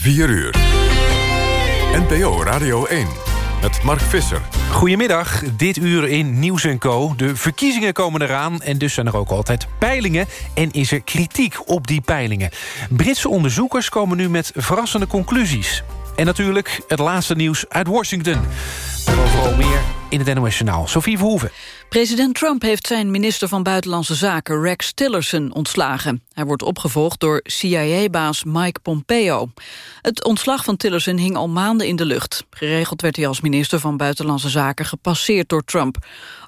4 uur. NPO Radio 1 met Mark Visser. Goedemiddag, dit uur in Nieuws Co. De verkiezingen komen eraan en dus zijn er ook altijd peilingen... en is er kritiek op die peilingen. Britse onderzoekers komen nu met verrassende conclusies. En natuurlijk het laatste nieuws uit Washington. Overal meer in het NOS Journaal. Sophie Verhoeven. President Trump heeft zijn minister van Buitenlandse Zaken Rex Tillerson ontslagen. Hij wordt opgevolgd door CIA-baas Mike Pompeo. Het ontslag van Tillerson hing al maanden in de lucht. Geregeld werd hij als minister van Buitenlandse Zaken gepasseerd door Trump.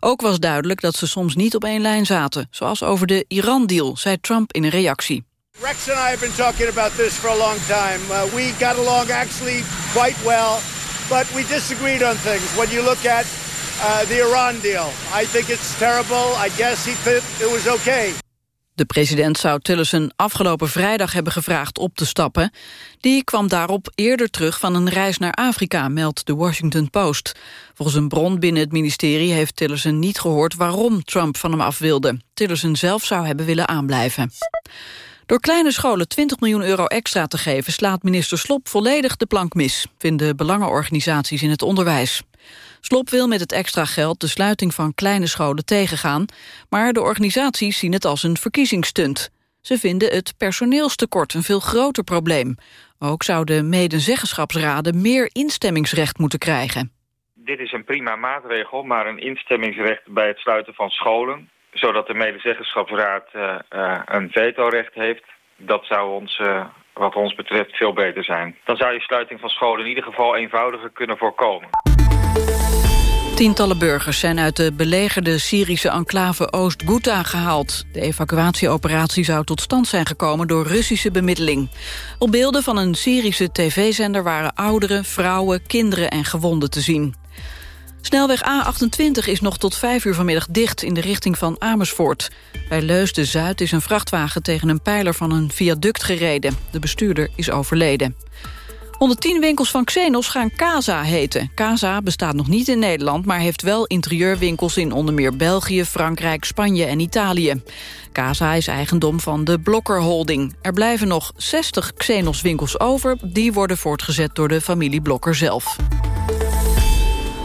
Ook was duidelijk dat ze soms niet op één lijn zaten. Zoals over de Iran-deal, zei Trump in een reactie. Rex and I have been talking about this for a long time. Uh, we got along actually quite well, but we disagreed on things. When you look at the Iran deal, I think it's terrible. I guess he thought it was okay. De president zou Tillerson afgelopen vrijdag hebben gevraagd op te stappen. Die kwam daarop eerder terug van een reis naar Afrika, meldt de Washington Post. Volgens een bron binnen het ministerie heeft Tillerson niet gehoord waarom Trump van hem af wilde. Tillerson zelf zou hebben willen aanblijven. Door kleine scholen 20 miljoen euro extra te geven... slaat minister Slop volledig de plank mis... vinden belangenorganisaties in het onderwijs. Slop wil met het extra geld de sluiting van kleine scholen tegengaan... maar de organisaties zien het als een verkiezingsstunt. Ze vinden het personeelstekort een veel groter probleem. Ook zouden medezeggenschapsraden meer instemmingsrecht moeten krijgen. Dit is een prima maatregel, maar een instemmingsrecht bij het sluiten van scholen zodat de medezeggenschapsraad uh, uh, een vetorecht heeft. Dat zou ons, uh, wat ons betreft, veel beter zijn. Dan zou je sluiting van scholen in ieder geval eenvoudiger kunnen voorkomen. Tientallen burgers zijn uit de belegerde Syrische enclave Oost-Ghouta gehaald. De evacuatieoperatie zou tot stand zijn gekomen door Russische bemiddeling. Op beelden van een Syrische tv-zender waren ouderen, vrouwen, kinderen en gewonden te zien. Snelweg A28 is nog tot 5 uur vanmiddag dicht in de richting van Amersfoort. Bij Leusden-Zuid is een vrachtwagen tegen een pijler van een viaduct gereden. De bestuurder is overleden. 110 winkels van Xenos gaan Casa heten. Casa bestaat nog niet in Nederland... maar heeft wel interieurwinkels in onder meer België, Frankrijk, Spanje en Italië. Casa is eigendom van de Blokker Holding. Er blijven nog 60 Xenos winkels over. Die worden voortgezet door de familie Blokker zelf.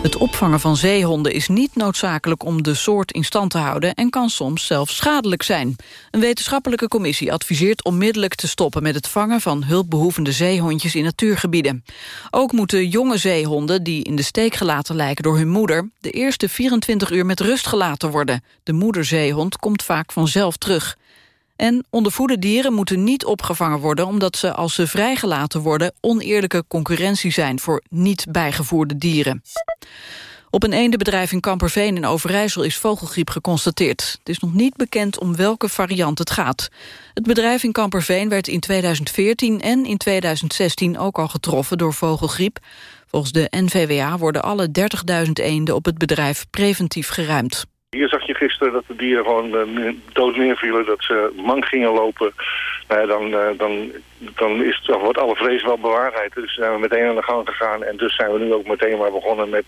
Het opvangen van zeehonden is niet noodzakelijk om de soort in stand te houden en kan soms zelfs schadelijk zijn. Een wetenschappelijke commissie adviseert onmiddellijk te stoppen met het vangen van hulpbehoevende zeehondjes in natuurgebieden. Ook moeten jonge zeehonden die in de steek gelaten lijken door hun moeder de eerste 24 uur met rust gelaten worden. De moederzeehond komt vaak vanzelf terug. En ondervoede dieren moeten niet opgevangen worden... omdat ze, als ze vrijgelaten worden... oneerlijke concurrentie zijn voor niet bijgevoerde dieren. Op een eendenbedrijf in Kamperveen in Overijssel is vogelgriep geconstateerd. Het is nog niet bekend om welke variant het gaat. Het bedrijf in Kamperveen werd in 2014 en in 2016 ook al getroffen door vogelgriep. Volgens de NVWA worden alle 30.000 eenden op het bedrijf preventief geruimd. Hier zag je gisteren dat de dieren gewoon uh, dood neervielen, dat ze mank gingen lopen. Nou dan, uh, dan, dan is wordt alle vrees wel bewaarheid. Dus zijn we meteen aan de gang gegaan en dus zijn we nu ook meteen maar begonnen met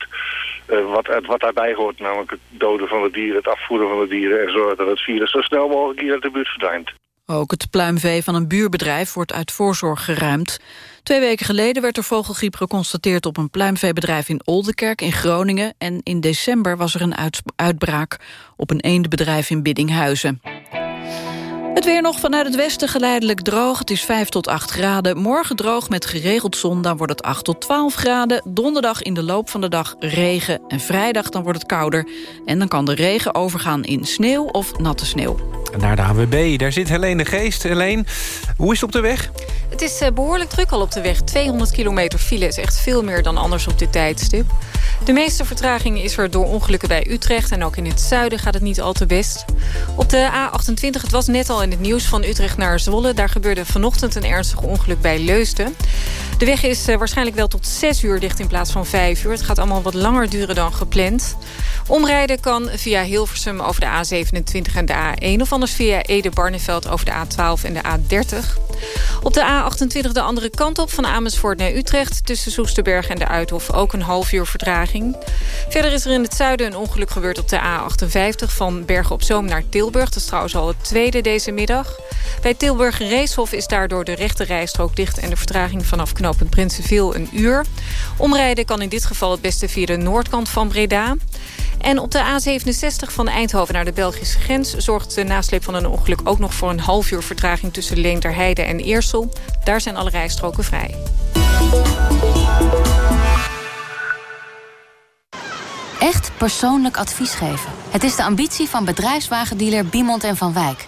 uh, wat, wat daarbij hoort. Namelijk het doden van de dieren, het afvoeren van de dieren en zorgen dat het virus zo snel mogelijk hier uit de buurt verdwijnt. Ook het pluimvee van een buurbedrijf wordt uit voorzorg geruimd. Twee weken geleden werd er vogelgriep geconstateerd op een pluimveebedrijf in Oldenkerk in Groningen. En in december was er een uitbraak op een eendenbedrijf in Biddinghuizen. Het weer nog vanuit het westen geleidelijk droog. Het is 5 tot 8 graden. Morgen droog met geregeld zon, dan wordt het 8 tot 12 graden. Donderdag in de loop van de dag regen. En vrijdag dan wordt het kouder. En dan kan de regen overgaan in sneeuw of natte sneeuw. Naar de ANWB, daar zit Helene Geest. Helene, hoe is het op de weg? Het is eh, behoorlijk druk al op de weg. 200 kilometer file is echt veel meer dan anders op dit tijdstip. De meeste vertraging is er door ongelukken bij Utrecht... en ook in het zuiden gaat het niet al te best. Op de A28, het was net al in het nieuws van Utrecht naar Zwolle. Daar gebeurde vanochtend een ernstig ongeluk bij Leusden. De weg is eh, waarschijnlijk wel tot 6 uur dicht in plaats van 5 uur. Het gaat allemaal wat langer duren dan gepland. Omrijden kan via Hilversum over de A27 en de A1... of anders via Ede-Barneveld over de A12 en de A30. Op de A28 de andere kant op, van Amersfoort naar Utrecht... tussen Soesterberg en de Uithof ook een half uur vertraging. Verder is er in het zuiden een ongeluk gebeurd op de A58... van Bergen op Zoom naar Tilburg. Dat is trouwens al het tweede deze Bij Tilburg Reeshof is daardoor de rechte rijstrook dicht... en de vertraging vanaf knooppunt Prinsenviel een uur. Omrijden kan in dit geval het beste via de noordkant van Breda. En op de A67 van Eindhoven naar de Belgische grens... zorgt de nasleep van een ongeluk ook nog voor een half uur vertraging... tussen Leenderheide en Eersel. Daar zijn alle rijstroken vrij. Echt persoonlijk advies geven. Het is de ambitie van bedrijfswagendealer Biemond en Van Wijk.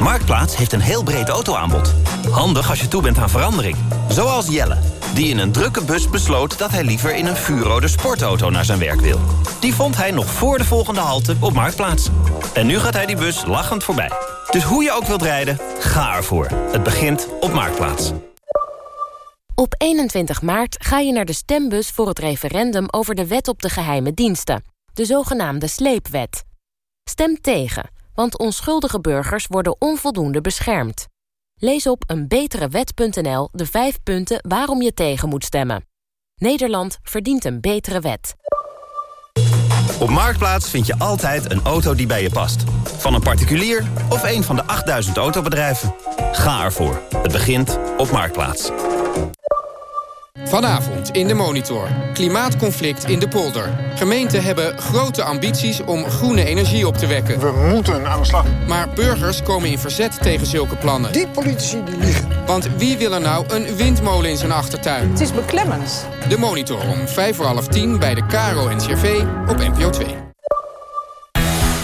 Marktplaats heeft een heel breed autoaanbod. Handig als je toe bent aan verandering. Zoals Jelle, die in een drukke bus besloot... dat hij liever in een vuurrode sportauto naar zijn werk wil. Die vond hij nog voor de volgende halte op Marktplaats. En nu gaat hij die bus lachend voorbij. Dus hoe je ook wilt rijden, ga ervoor. Het begint op Marktplaats. Op 21 maart ga je naar de stembus voor het referendum... over de wet op de geheime diensten. De zogenaamde sleepwet. Stem tegen want onschuldige burgers worden onvoldoende beschermd. Lees op eenbeterewet.nl de vijf punten waarom je tegen moet stemmen. Nederland verdient een betere wet. Op Marktplaats vind je altijd een auto die bij je past. Van een particulier of een van de 8000 autobedrijven. Ga ervoor. Het begint op Marktplaats. Vanavond in de Monitor. Klimaatconflict in de polder. Gemeenten hebben grote ambities om groene energie op te wekken. We moeten aan de slag. Maar burgers komen in verzet tegen zulke plannen. Die politici die liegen. Want wie wil er nou een windmolen in zijn achtertuin? Het is beklemmend. De Monitor om vijf voor half tien bij de Caro NCRV op NPO 2.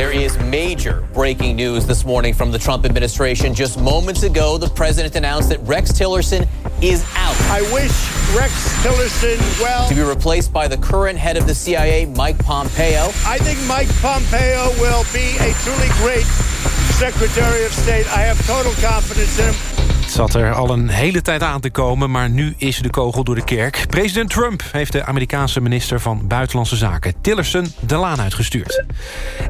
There is major breaking news this morning from the Trump administration. Just moments ago, the president announced that Rex Tillerson is out. I wish Rex Tillerson well. To be replaced by the current head of the CIA, Mike Pompeo. I think Mike Pompeo will be a truly great Secretary of State. I have total confidence in him. Het zat er al een hele tijd aan te komen, maar nu is de kogel door de kerk. President Trump heeft de Amerikaanse minister van Buitenlandse Zaken... Tillerson de laan uitgestuurd.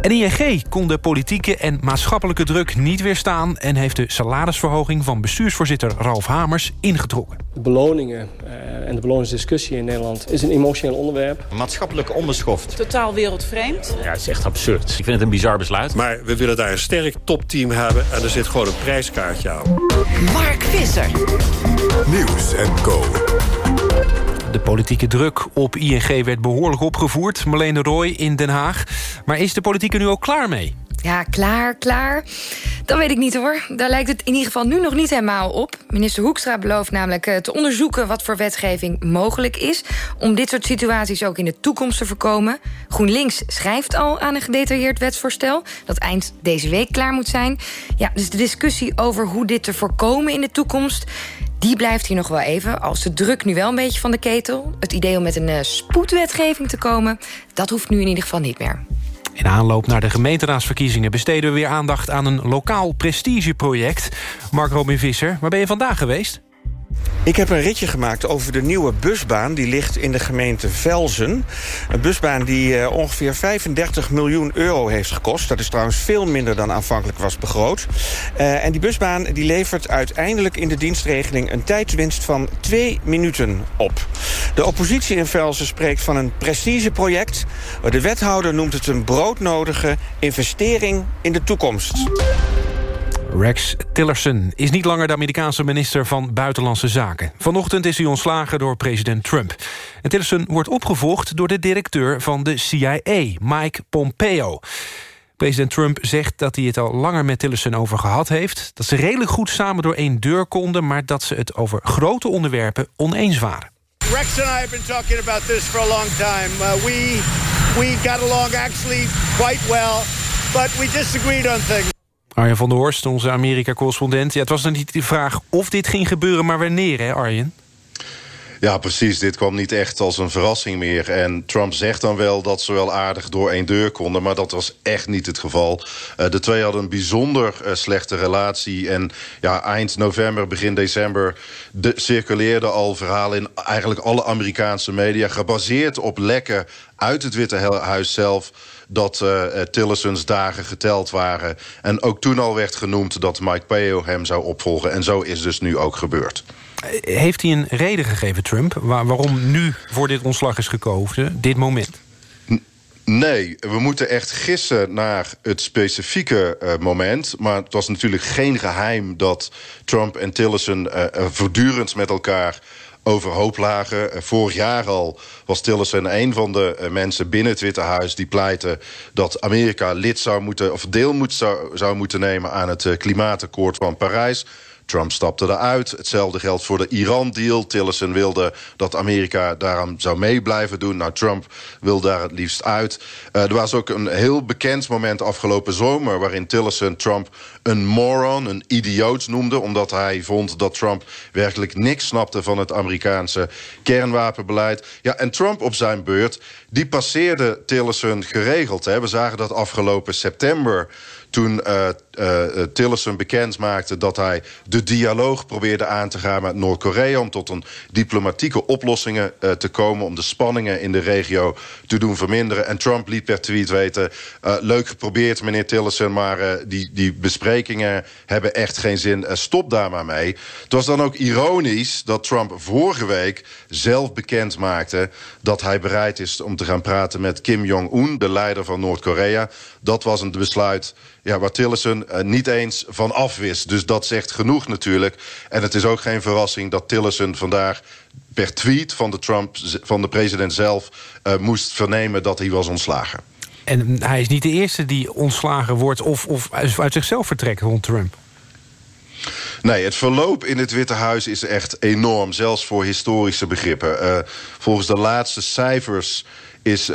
En ING kon de politieke en maatschappelijke druk niet weerstaan... en heeft de salarisverhoging van bestuursvoorzitter Ralf Hamers ingetrokken. Beloningen en de beloningsdiscussie in Nederland is een emotioneel onderwerp. Maatschappelijk onderschoft. Totaal wereldvreemd. Ja, het is echt absurd. Ik vind het een bizar besluit. Maar we willen daar een sterk topteam hebben... en er zit gewoon een prijskaartje aan. Mark Visser. Nieuws en Co. De politieke druk op ING werd behoorlijk opgevoerd. Marlene Roy in Den Haag. Maar is de politiek er nu ook klaar mee? Ja, klaar, klaar. Dat weet ik niet hoor. Daar lijkt het in ieder geval nu nog niet helemaal op. Minister Hoekstra belooft namelijk eh, te onderzoeken... wat voor wetgeving mogelijk is... om dit soort situaties ook in de toekomst te voorkomen. GroenLinks schrijft al aan een gedetailleerd wetsvoorstel... dat eind deze week klaar moet zijn. Ja, dus de discussie over hoe dit te voorkomen in de toekomst... Die blijft hier nog wel even, als de druk nu wel een beetje van de ketel. Het idee om met een uh, spoedwetgeving te komen... dat hoeft nu in ieder geval niet meer. In aanloop naar de gemeenteraadsverkiezingen... besteden we weer aandacht aan een lokaal prestigeproject. Mark Robin Visser, waar ben je vandaag geweest? Ik heb een ritje gemaakt over de nieuwe busbaan. Die ligt in de gemeente Velzen. Een busbaan die uh, ongeveer 35 miljoen euro heeft gekost. Dat is trouwens veel minder dan aanvankelijk was begroot. Uh, en die busbaan die levert uiteindelijk in de dienstregeling... een tijdswinst van twee minuten op. De oppositie in Velzen spreekt van een prestigeproject. De wethouder noemt het een broodnodige investering in de toekomst. Rex Tillerson is niet langer de Amerikaanse minister van Buitenlandse Zaken. Vanochtend is hij ontslagen door president Trump. En Tillerson wordt opgevolgd door de directeur van de CIA, Mike Pompeo. President Trump zegt dat hij het al langer met Tillerson over gehad heeft... dat ze redelijk goed samen door één deur konden... maar dat ze het over grote onderwerpen oneens waren. Rex and I have talking about this for a long time. Uh, we, we got along actually quite well, but we disagreed on things. Arjen van der Horst, onze Amerika-correspondent. Ja, het was dan niet de vraag of dit ging gebeuren, maar wanneer, hè Arjen? Ja, precies. Dit kwam niet echt als een verrassing meer. En Trump zegt dan wel dat ze wel aardig door één deur konden... maar dat was echt niet het geval. Uh, de twee hadden een bijzonder uh, slechte relatie. En ja, eind november, begin december... De, circuleerden al verhalen in eigenlijk alle Amerikaanse media... gebaseerd op lekken uit het Witte Huis zelf dat uh, Tillerson's dagen geteld waren. En ook toen al werd genoemd dat Mike Pompeo hem zou opvolgen. En zo is dus nu ook gebeurd. Heeft hij een reden gegeven, Trump, waar, waarom nu voor dit ontslag is gekozen, dit moment? Nee, we moeten echt gissen naar het specifieke uh, moment. Maar het was natuurlijk geen geheim dat Trump en Tillerson uh, voortdurend met elkaar overhoop lagen. vorig jaar al was Tillerson een van de mensen binnen het Witte Huis... die pleitte dat Amerika lid zou moeten, of deel moet, zou, zou moeten nemen... aan het klimaatakkoord van Parijs. Trump stapte eruit. Hetzelfde geldt voor de Iran-deal. Tillerson wilde dat Amerika daaraan zou mee blijven doen. Nou, Trump wil daar het liefst uit. Uh, er was ook een heel bekend moment afgelopen zomer... waarin Tillerson Trump een moron, een idioot noemde... omdat hij vond dat Trump werkelijk niks snapte... van het Amerikaanse kernwapenbeleid. Ja, en Trump op zijn beurt, die passeerde Tillerson geregeld. Hè. We zagen dat afgelopen september toen uh, uh, Tillerson bekend maakte dat hij de dialoog probeerde aan te gaan met Noord-Korea... om tot een diplomatieke oplossingen uh, te komen... om de spanningen in de regio te doen verminderen. En Trump liet per tweet weten... leuk geprobeerd, meneer Tillerson, maar die, die besprekingen hebben echt geen zin. stop daar maar mee. Het was dan ook ironisch dat Trump vorige week zelf bekend maakte... dat hij bereid is om te gaan praten met Kim Jong-un, de leider van Noord-Korea. Dat was een besluit ja, waar Tillerson niet eens van afwist. Dus dat zegt genoeg natuurlijk. En het is ook geen verrassing dat Tillerson vandaag per tweet van de, Trump, van de president zelf... Uh, moest vernemen dat hij was ontslagen. En hij is niet de eerste die ontslagen wordt of, of uit zichzelf vertrekt rond Trump. Nee, het verloop in het Witte Huis is echt enorm, zelfs voor historische begrippen. Uh, volgens de laatste cijfers is 43%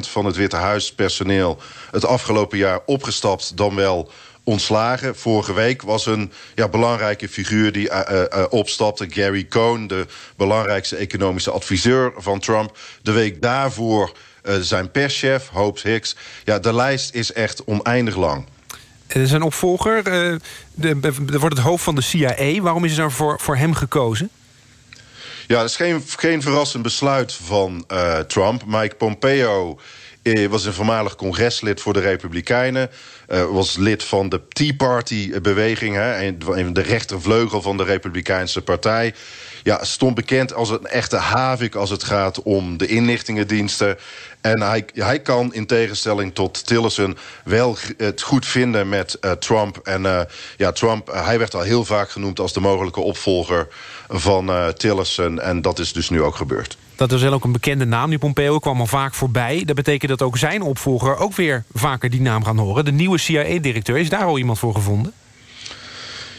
van het Witte Huispersoneel... het afgelopen jaar opgestapt dan wel ontslagen. Vorige week was een ja, belangrijke figuur die uh, uh, opstapte. Gary Cohn, de belangrijkste economische adviseur van Trump. De week daarvoor zijn perschef, Hope Hicks. Ja, de lijst is echt oneindig lang. Zijn opvolger, wordt het hoofd van de CIA. Waarom is er voor, voor hem gekozen? Ja, dat is geen, geen verrassend besluit van uh, Trump. Mike Pompeo eh, was een voormalig congreslid voor de Republikeinen. Uh, was lid van de Tea Party-beweging. De rechtervleugel van de Republikeinse partij. Ja, stond bekend als een echte havik als het gaat om de inlichtingendiensten. En hij, hij kan in tegenstelling tot Tillerson wel het goed vinden met uh, Trump. En uh, ja, Trump, hij werd al heel vaak genoemd als de mogelijke opvolger van Tillerson. En dat is dus nu ook gebeurd. Dat is wel ook een bekende naam. Die Pompeo kwam al vaak voorbij. Dat betekent dat ook zijn opvolger ook weer vaker die naam gaan horen. De nieuwe CIA-directeur, is daar al iemand voor gevonden?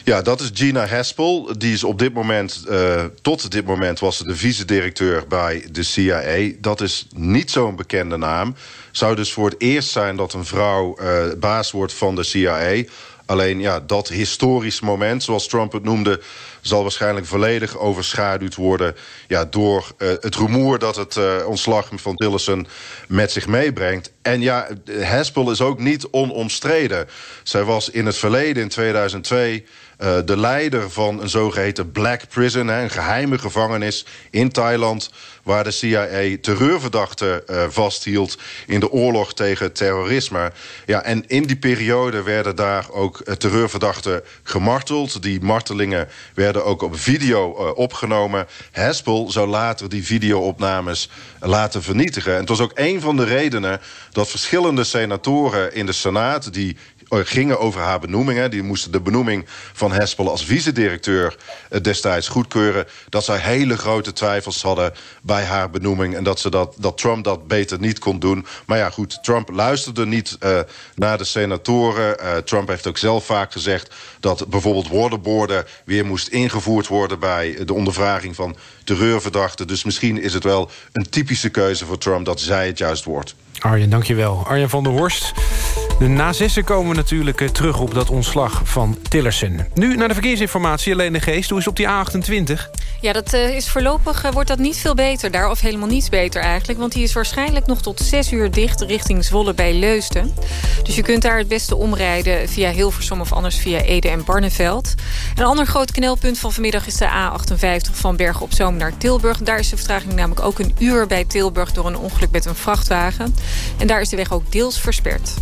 Ja, dat is Gina Haspel. Die is op dit moment, uh, tot dit moment was ze de vice-directeur bij de CIA. Dat is niet zo'n bekende naam. Zou dus voor het eerst zijn dat een vrouw uh, baas wordt van de CIA. Alleen ja, dat historisch moment, zoals Trump het noemde... zal waarschijnlijk volledig overschaduwd worden... Ja, door uh, het rumoer dat het ontslag van Tillerson met zich meebrengt. En ja, Haspel is ook niet onomstreden. Zij was in het verleden, in 2002... Uh, de leider van een zogeheten Black Prison, hè, een geheime gevangenis in Thailand waar de CIA terreurverdachten uh, vasthield... in de oorlog tegen terrorisme. Ja, en in die periode werden daar ook uh, terreurverdachten gemarteld. Die martelingen werden ook op video opgenomen. Haspel zou later die videoopnames laten vernietigen. En het was ook een van de redenen dat verschillende senatoren in de Senaat... die eh, gingen over haar benoeming. Hè. Die moesten de benoeming van Hespel als vice-directeur eh, destijds goedkeuren. Dat zij hele grote twijfels hadden bij haar benoeming. En dat, ze dat, dat Trump dat beter niet kon doen. Maar ja, goed, Trump luisterde niet uh, naar de senatoren. Trump heeft ook zelf vaak gezegd dat bijvoorbeeld woordenborden weer moest ingevoerd worden bij de ondervraging van terreurverdachten. Dus misschien is het wel een typische keuze voor Trump dat zij het juist wordt. Arjen, dankjewel. Arjen van der Horst. De na zessen komen we natuurlijk eh, terug op dat ontslag van Tillerson. Nu naar de verkeersinformatie. Alleen de Geest, hoe is op die A28? Ja, dat uh, is voorlopig uh, wordt dat niet veel beter daar. Of helemaal niets beter eigenlijk. Want die is waarschijnlijk nog tot 6 uur dicht richting Zwolle bij Leusden. Dus je kunt daar het beste omrijden via Hilversum of anders via Ede en Barneveld. Een ander groot knelpunt van vanmiddag is de A58 van Bergen op Zoom naar Tilburg. Daar is de vertraging namelijk ook een uur bij Tilburg door een ongeluk met een vrachtwagen. En daar is de weg ook deels versperd.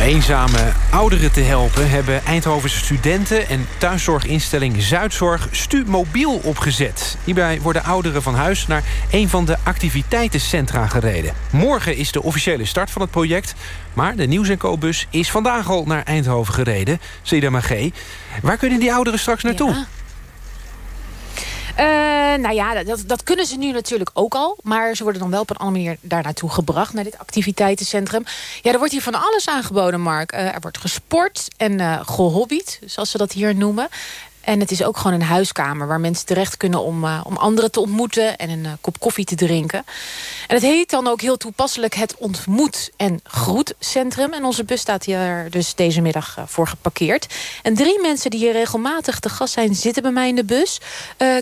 Eenzame ouderen te helpen hebben Eindhovense studenten... en thuiszorginstelling Zuidzorg Stu Mobiel opgezet. Hierbij worden ouderen van huis naar een van de activiteitencentra gereden. Morgen is de officiële start van het project... maar de Nieuws Co-bus is vandaag al naar Eindhoven gereden. Ceda Magé. Waar kunnen die ouderen straks naartoe? Uh, nou ja, dat, dat kunnen ze nu natuurlijk ook al. Maar ze worden dan wel op een andere manier daar naartoe gebracht... naar dit activiteitencentrum. Ja, er wordt hier van alles aangeboden, Mark. Uh, er wordt gesport en uh, gehobbied, zoals ze dat hier noemen. En het is ook gewoon een huiskamer waar mensen terecht kunnen om, uh, om anderen te ontmoeten en een uh, kop koffie te drinken. En het heet dan ook heel toepasselijk het Ontmoet- en Groetcentrum. En onze bus staat hier dus deze middag uh, voor geparkeerd. En drie mensen die hier regelmatig te gast zijn zitten bij mij in de bus.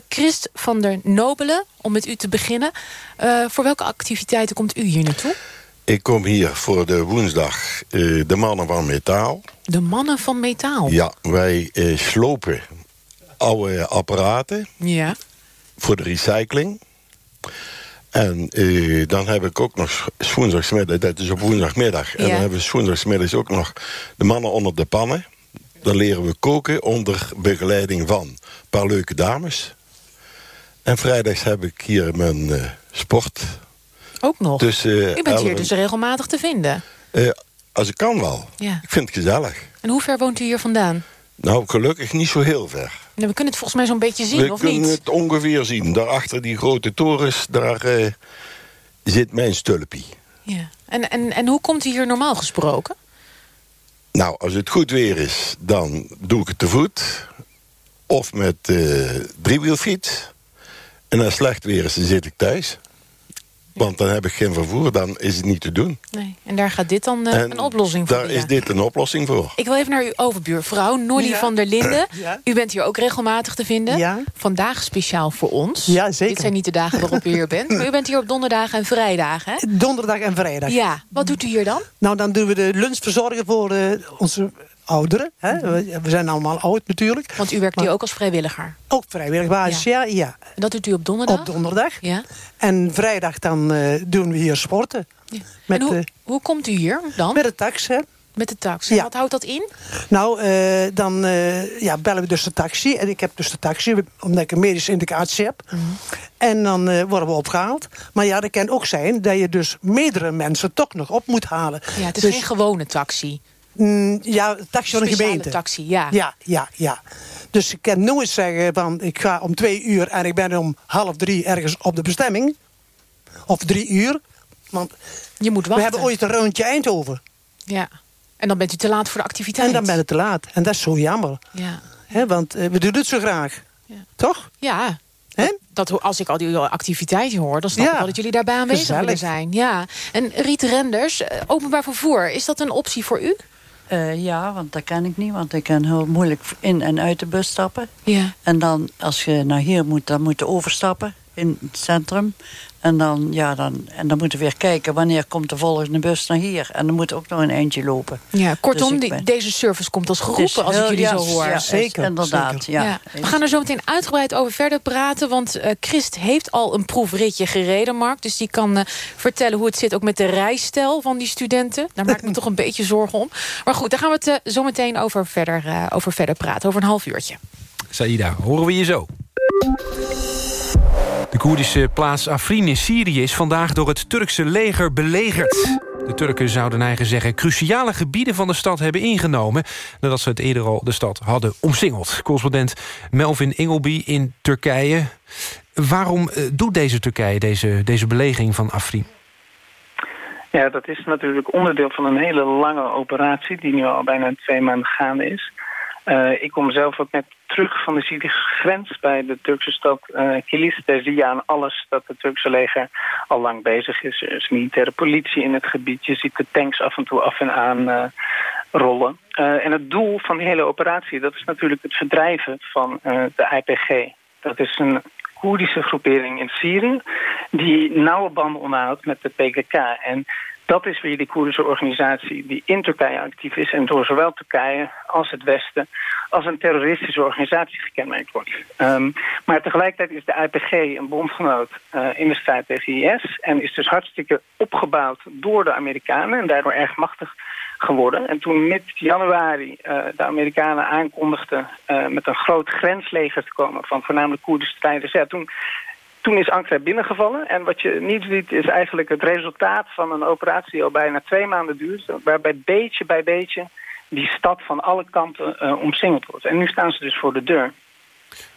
Christ van der Nobelen, om met u te beginnen. voor welke activiteiten komt u hier naartoe? Ik kom hier voor de woensdag de Mannen van Metaal. De Mannen van Metaal? Ja, wij slopen oude apparaten. Ja. Voor de recycling. En uh, dan heb ik ook nog woensdagsmiddag, dat is op woensdagmiddag. Ja. En dan hebben we woensdagsmiddags ook nog de mannen onder de pannen. Dan leren we koken onder begeleiding van een paar leuke dames. En vrijdags heb ik hier mijn uh, sport. Ook nog? Dus, uh, U bent hier dus regelmatig te vinden? als ik kan wel. Ja. Ik vind het gezellig. En hoe ver woont u hier vandaan? Nou, gelukkig niet zo heel ver. We kunnen het volgens mij zo'n beetje zien, we of niet? We kunnen het ongeveer zien. Daarachter die grote torens, daar uh, zit mijn stulpie. Ja. En, en, en hoe komt u hier normaal gesproken? Nou, als het goed weer is, dan doe ik het te voet. Of met uh, driewielfiets. En als slecht weer is, dan zit ik thuis. Want dan heb ik geen vervoer, dan is het niet te doen. Nee. En daar gaat dit dan uh, een oplossing voor Daar is dit een oplossing voor. Ik wil even naar uw overbuurvrouw, Nolly Ja. van der Linden. Ja. U bent hier ook regelmatig te vinden. Ja. Vandaag speciaal voor ons. Ja, zeker. Dit zijn niet de dagen waarop u hier bent. Maar u bent hier op donderdagen en vrijdagen, hè? Donderdag en vrijdag. Ja. Wat doet u hier dan? Nou, dan doen we de lunch verzorgen voor eh, onze ouderen. Hè? We, we zijn allemaal oud natuurlijk. Want u werkt hier ook als vrijwilliger. Ook vrijwillig basis, ja. ja. Dat doet u op donderdag? Op donderdag. Ja. En vrijdag dan eh, doen we hier sporten. Met, en hoe, hoe komt u hier dan? met de tax, hè. Met de tax. En Ja. Wat houdt dat in? Nou, eh, dan eh, ja, bellen we dus de taxi. En ik heb dus de taxi, omdat ik een medische indicatie heb. Mhm. En dan worden we opgehaald. Maar ja, dat kan ook zijn dat je dus meerdere mensen toch nog op moet halen. Ja, het is Dus- geen gewone taxi. Mm, ja, taxi van de Speciale gemeente. taxi, ja. Ja, ja, ja. Dus ik kan nooit zeggen van ik ga om twee uur en ik ben om half drie ergens op de bestemming. Of drie uur. Want je moet we wachten. hebben ooit een rondje Eindhoven. Ja. En dan bent u te laat voor de activiteit. En dan ben ik te laat. En dat is zo jammer. Ja. Hè, want eh, we doen het zo graag. Toch? Ja. Dat, dat, als ik al die activiteiten hoor, dan snap Ja. ik wel dat jullie daarbij aanwezig willen zijn. Ja. En Riet Renders, eh, openbaar vervoer, is dat een optie voor u? Eh, ja, want dat kan ik niet, want ik kan heel moeilijk in en uit de bus stappen. Ja. En dan, als je naar hier moet, dan moet je overstappen in het centrum. En dan, ja, dan, en dan moeten we weer kijken wanneer komt de volgende bus naar hier. En dan moet ook nog een eindje lopen. Ja, kortom, Dus ik die- ben- deze service komt als geroepen Het is als ik heel- jullie ja, zo hoor. ja, Zeker, inderdaad, zeker. ja. We gaan er zo meteen uitgebreid over verder praten. Want eh, Christ heeft al een proefritje gereden, Mark. Dus die kan eh, vertellen hoe het zit ook met de rijstijl van die studenten. Daar maak ik me toch een beetje zorgen om. Maar goed, daar gaan we het eh, zo meteen over verder, eh, over verder praten. Over een half uurtje. Saida, horen we je zo. De Koerdische plaats Afrin in Syrië is vandaag door het Turkse leger belegerd. De Turken zouden eigen zeggen cruciale gebieden van de stad hebben ingenomen... nadat ze het eerder al de stad hadden omsingeld. Correspondent Melvin Ingelby in Turkije. Waarom eh, doet deze Turkije deze, deze belegering van Afrin? Ja, dat is natuurlijk onderdeel van een hele lange operatie... die nu al bijna twee maanden gaande is. Uh, ik kom zelf ook net terug van de Syrische grens bij de Turkse stad uh, Kilis. Daar zie je aan alles dat het Turkse leger al lang bezig is. Er is militaire politie in het gebied. Je ziet de tanks af en toe af en aan uh, rollen. en het doel van die hele operatie... dat is natuurlijk het verdrijven van de IPG. Dat is een Koerdische groepering in Syrië... die nauwe banden onderhoudt met de PKK. En dat is weer die Koerdische organisatie die in Turkije actief is... en door zowel Turkije als het Westen als een terroristische organisatie gekenmerkt wordt. Um, maar tegelijkertijd is de IPG een bondgenoot uh, in de strijd tegen IS... en is dus hartstikke opgebouwd door de Amerikanen... en daardoor erg machtig geworden. En toen mid januari uh, de Amerikanen aankondigden... Uh, met een groot grensleger te komen van voornamelijk Koerdische strijders... Ja, toen toen is Ankara binnengevallen. En wat je niet ziet is eigenlijk het resultaat van een operatie die al bijna twee maanden duurt. Waarbij beetje bij beetje die stad van alle kanten uh, omsingeld wordt. En nu staan ze dus voor de deur.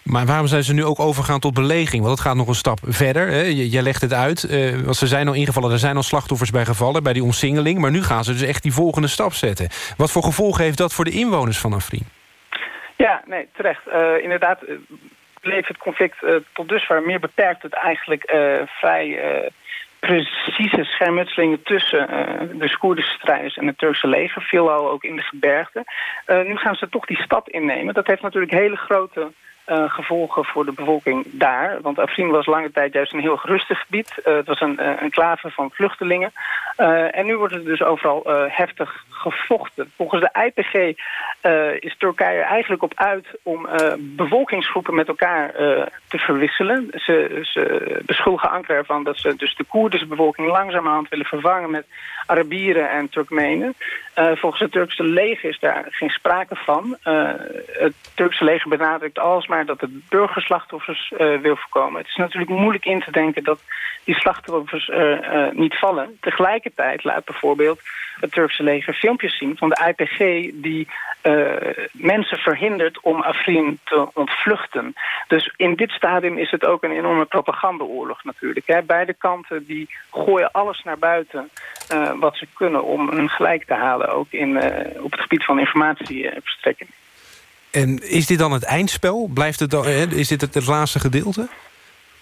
Maar waarom zijn ze nu ook overgegaan tot beleging? Want het gaat nog een stap verder. Hè? Je, legt het uit. Uh, want ze zijn al ingevallen, er zijn al slachtoffers bij gevallen... bij die omsingeling. Maar nu gaan ze dus echt die volgende stap zetten. Wat voor gevolgen heeft dat voor de inwoners van Afrin? Ja, nee, terecht. Uh, inderdaad, bleef het conflict uh, tot dusver meer beperkt... het eigenlijk uh, vrij uh, precieze schermutselingen tussen de Koerdische strijders en het Turkse leger. Veelal ook in de gebergten. nu gaan ze toch die stad innemen. Dat heeft natuurlijk hele grote uh, gevolgen voor de bevolking daar. Want Afrin was lange tijd juist een heel rustig gebied. Uh, het was een uh, enclave van vluchtelingen. en nu wordt het dus overal heftig gevochten. Volgens de IPG is Turkije eigenlijk op uit om bevolkingsgroepen met elkaar te verwisselen. Ze, ze beschuldigen Ankara ervan dat ze dus de Koerdische bevolking langzamerhand willen vervangen met Arabieren en Turkmenen. Volgens het Turkse leger is daar geen sprake van. het Turkse leger benadrukt alsmaar dat het burgerslachtoffers uh, wil voorkomen. Het is natuurlijk moeilijk in te denken dat die slachtoffers niet vallen. Tegelijkertijd laat bijvoorbeeld het Turkse leger filmpjes zien van de IPG... die mensen verhindert om Afrin te ontvluchten. Dus in dit stadium is het ook een enorme propagandaoorlog natuurlijk. Hè. Beide kanten die gooien alles naar buiten wat ze kunnen... om hun gelijk te halen, ook in, op het gebied van informatieverstrekking. En is dit dan het eindspel? Blijft het dan, is dit het laatste gedeelte?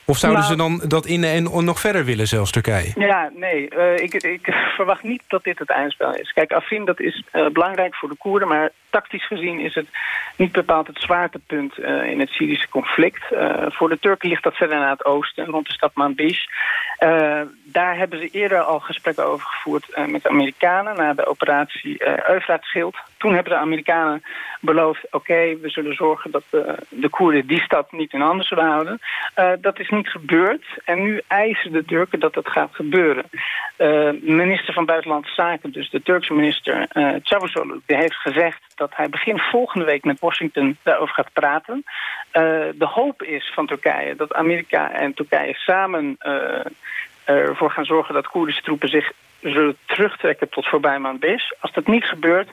Of zouden nou, ze dan dat in en nog verder willen, zelfs Turkije? Ja, nee. Uh, ik, ik, verwacht niet dat dit het eindspel is. Kijk, Afrin dat is uh, belangrijk voor de Koerden... maar tactisch gezien is het niet bepaald het zwaartepunt uh, in het Syrische conflict. voor de Turken ligt dat verder naar het oosten, rond de stad Manbij. daar hebben ze eerder al gesprekken over gevoerd met de Amerikanen... na de operatie Eufraat-schild. Toen hebben de Amerikanen beloofd... oké, we zullen zorgen dat de, de Koerden die stad niet in handen zullen houden. dat is niet gebeurd. En nu eisen de Turken dat dat gaat gebeuren. Uh, minister van Buitenlandse Zaken, dus de Turkse minister uh, Çavuşoğlu... die heeft gezegd dat hij begin volgende week met Washington daarover gaat praten. De hoop is van Turkije dat Amerika en Turkije samen ervoor gaan zorgen... dat Koerdische troepen zich zullen terugtrekken tot voorbij Manbij. Als dat niet gebeurt,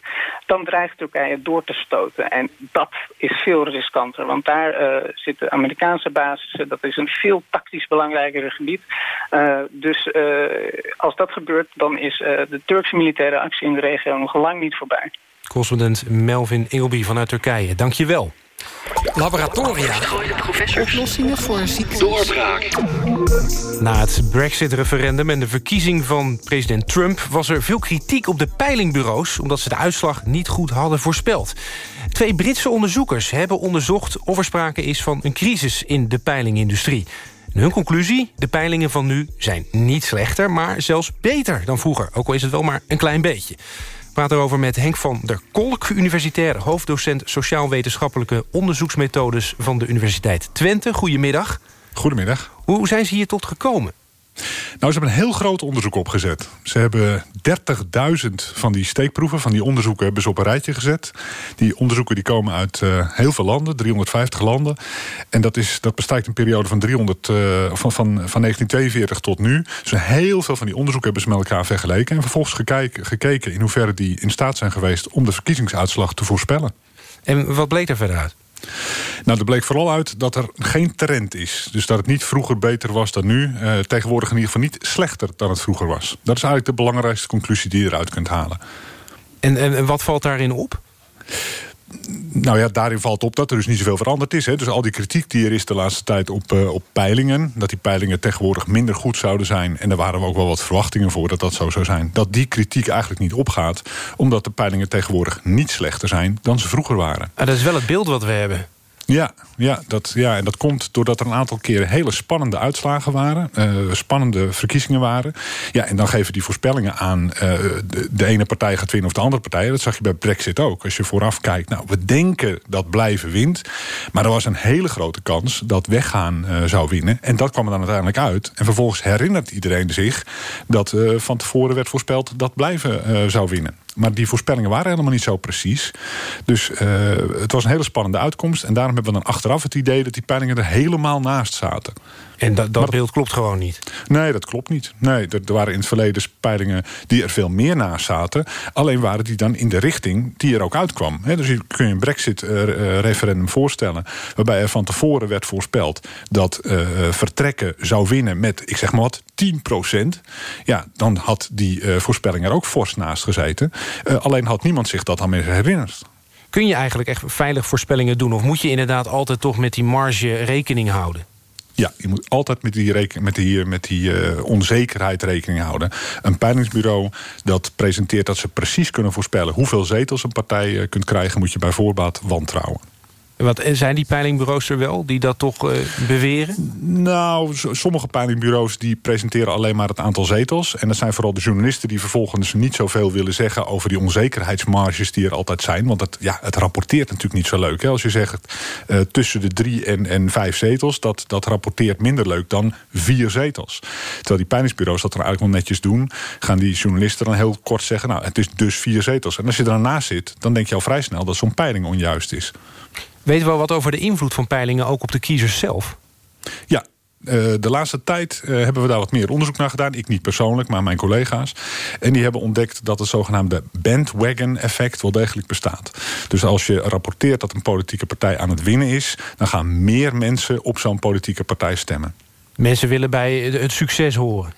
dan dreigt Turkije door te stoten. En dat is veel riskanter, want daar uh, zitten Amerikaanse basissen. Dat is een veel tactisch belangrijker gebied. Uh, dus uh, als dat gebeurt, dan is de Turkse militaire actie in de regio nog lang niet voorbij. Correspondent Melvin Ingelby vanuit Turkije, dank je wel. Laboratoria. Oplossingen voor ziektes. Doorbraak. Na het Brexit-referendum en de verkiezing van president Trump... was er veel kritiek op de peilingbureaus... omdat ze de uitslag niet goed hadden voorspeld. Twee Britse onderzoekers hebben onderzocht... of er sprake is van een crisis in de peilingindustrie. En hun conclusie? De peilingen van nu zijn niet slechter... maar zelfs beter dan vroeger. Ook al is het wel maar een klein beetje praat erover met Henk van der Kolk... universitair hoofddocent sociaal-wetenschappelijke onderzoeksmethodes... van de Universiteit Twente. Goedemiddag. Goedemiddag. Hoe zijn ze hier tot gekomen? Nou, ze hebben een heel groot onderzoek opgezet. Ze hebben 30.000 van die steekproeven, van die onderzoeken... hebben ze op een rijtje gezet. Die onderzoeken die komen uit uh, heel veel landen, 350 landen. En dat, is, dat bestrijkt een periode van, 300, uh, van, van, van 1942 tot nu. Dus heel veel van die onderzoeken hebben ze met elkaar vergeleken... en vervolgens gekeken, gekeken in hoeverre die in staat zijn geweest... om de verkiezingsuitslag te voorspellen. En wat bleek er verder uit? Nou, er bleek vooral uit dat er geen trend is. Dus dat het niet vroeger beter was dan nu. Uh, tegenwoordig in ieder geval niet slechter dan het vroeger was. Dat is eigenlijk de belangrijkste conclusie die je eruit kunt halen. En, en, en wat valt daarin op? Nou ja, daarin valt op dat er dus niet zoveel veranderd is. Hè. Dus al die kritiek die er is de laatste tijd op, uh, op peilingen... dat die peilingen tegenwoordig minder goed zouden zijn... en daar waren we ook wel wat verwachtingen voor dat dat zo zou zijn... dat die kritiek eigenlijk niet opgaat... omdat de peilingen tegenwoordig niet slechter zijn dan ze vroeger waren. Dat is wel het beeld wat we hebben. Ja, ja, dat, ja, en dat komt doordat er een aantal keren hele spannende uitslagen waren. Uh, spannende verkiezingen waren. Ja, en dan geven die voorspellingen aan... De, de, ene partij gaat winnen of de andere partij. Dat zag je bij Brexit ook. Als je vooraf kijkt, nou, we denken dat blijven wint. Maar er was een hele grote kans dat weggaan uh, zou winnen. En dat kwam er dan uiteindelijk uit. En vervolgens herinnert iedereen zich... dat van tevoren werd voorspeld dat blijven zou winnen. Maar die voorspellingen waren helemaal niet zo precies. Dus uh, het was een hele spannende uitkomst. En daarom hebben we dan achteraf het idee... dat die peilingen er helemaal naast zaten. En dat, dat beeld klopt gewoon niet? Nee, dat klopt niet. Nee, er, er, waren in het verleden peilingen die er veel meer naast zaten. Alleen waren die dan in de richting die er ook uitkwam. He, dus je kun je een brexit-referendum voorstellen... waarbij er van tevoren werd voorspeld dat uh, vertrekken zou winnen met, ik zeg maar wat, 10 procent. Ja, dan had die uh, voorspelling er ook fors naast gezeten. Uh, alleen had niemand zich dat al meer herinnerd. Kun je eigenlijk echt veilig voorspellingen doen? Of moet je inderdaad altijd toch met die marge rekening houden? Ja, je moet altijd met die, reken, met die, met die uh, onzekerheid rekening houden. Een peilingsbureau dat presenteert dat ze precies kunnen voorspellen... hoeveel zetels een partij uh, kunt krijgen... moet je bij voorbaat wantrouwen. Wat, zijn die peilingbureaus er wel die dat toch uh, beweren? Nou, sommige peilingbureaus die presenteren alleen maar het aantal zetels. En dat zijn vooral de journalisten die vervolgens niet zoveel willen zeggen... over die onzekerheidsmarges die er altijd zijn. Want het, ja, het rapporteert natuurlijk niet zo leuk. Hè? Als je zegt uh, tussen de drie en, en vijf zetels... Dat, dat rapporteert minder leuk dan vier zetels. Terwijl die peilingsbureaus dat dan eigenlijk wel netjes doen... gaan die journalisten dan heel kort zeggen... nou, het is dus vier zetels. En als je ernaast zit, dan denk je al vrij snel... dat zo'n peiling onjuist is. Weten we wat over de invloed van peilingen ook op de kiezers zelf? Ja, uh, de laatste tijd uh, hebben we daar wat meer onderzoek naar gedaan. Ik niet persoonlijk, maar mijn collega's. En die hebben ontdekt dat het zogenaamde bandwagon-effect wel degelijk bestaat. Dus als je rapporteert dat een politieke partij aan het winnen is... dan gaan meer mensen op zo'n politieke partij stemmen. Mensen willen bij het succes horen.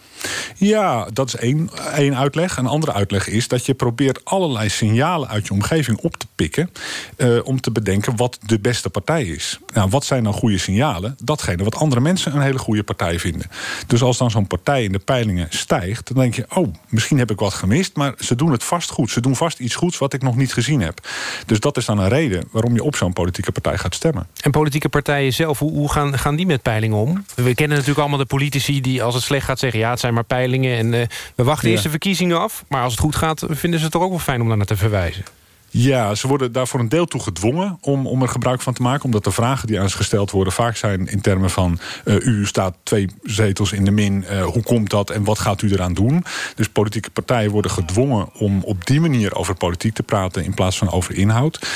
Ja, dat is één, één uitleg. Een andere uitleg is dat je probeert allerlei signalen uit je omgeving op te pikken... Uh, om te bedenken wat de beste partij is. Nou, wat zijn dan goede signalen? Datgene wat andere mensen een hele goede partij vinden. Dus als dan zo'n partij in de peilingen stijgt... dan denk je, oh, misschien heb ik wat gemist... maar ze doen het vast goed. Ze doen vast iets goeds wat ik nog niet gezien heb. Dus dat is dan een reden waarom je op zo'n politieke partij gaat stemmen. En politieke partijen zelf, hoe, hoe gaan, gaan die met peilingen om? We kennen natuurlijk allemaal de politici die als het slecht gaat zeggen... ja, het zijn maar peilingen en uh, we wachten eerst de verkiezingen af. Maar als het goed gaat, vinden ze het toch ook wel fijn om daar naar te verwijzen. Ja, ze worden daar voor een deel toe gedwongen om, om er gebruik van te maken. Omdat de vragen die aan ze gesteld worden vaak zijn in termen van... Uh, u staat twee zetels in de min, uh, hoe komt dat en wat gaat u eraan doen? Dus politieke partijen worden gedwongen om op die manier over politiek te praten... in plaats van over inhoud.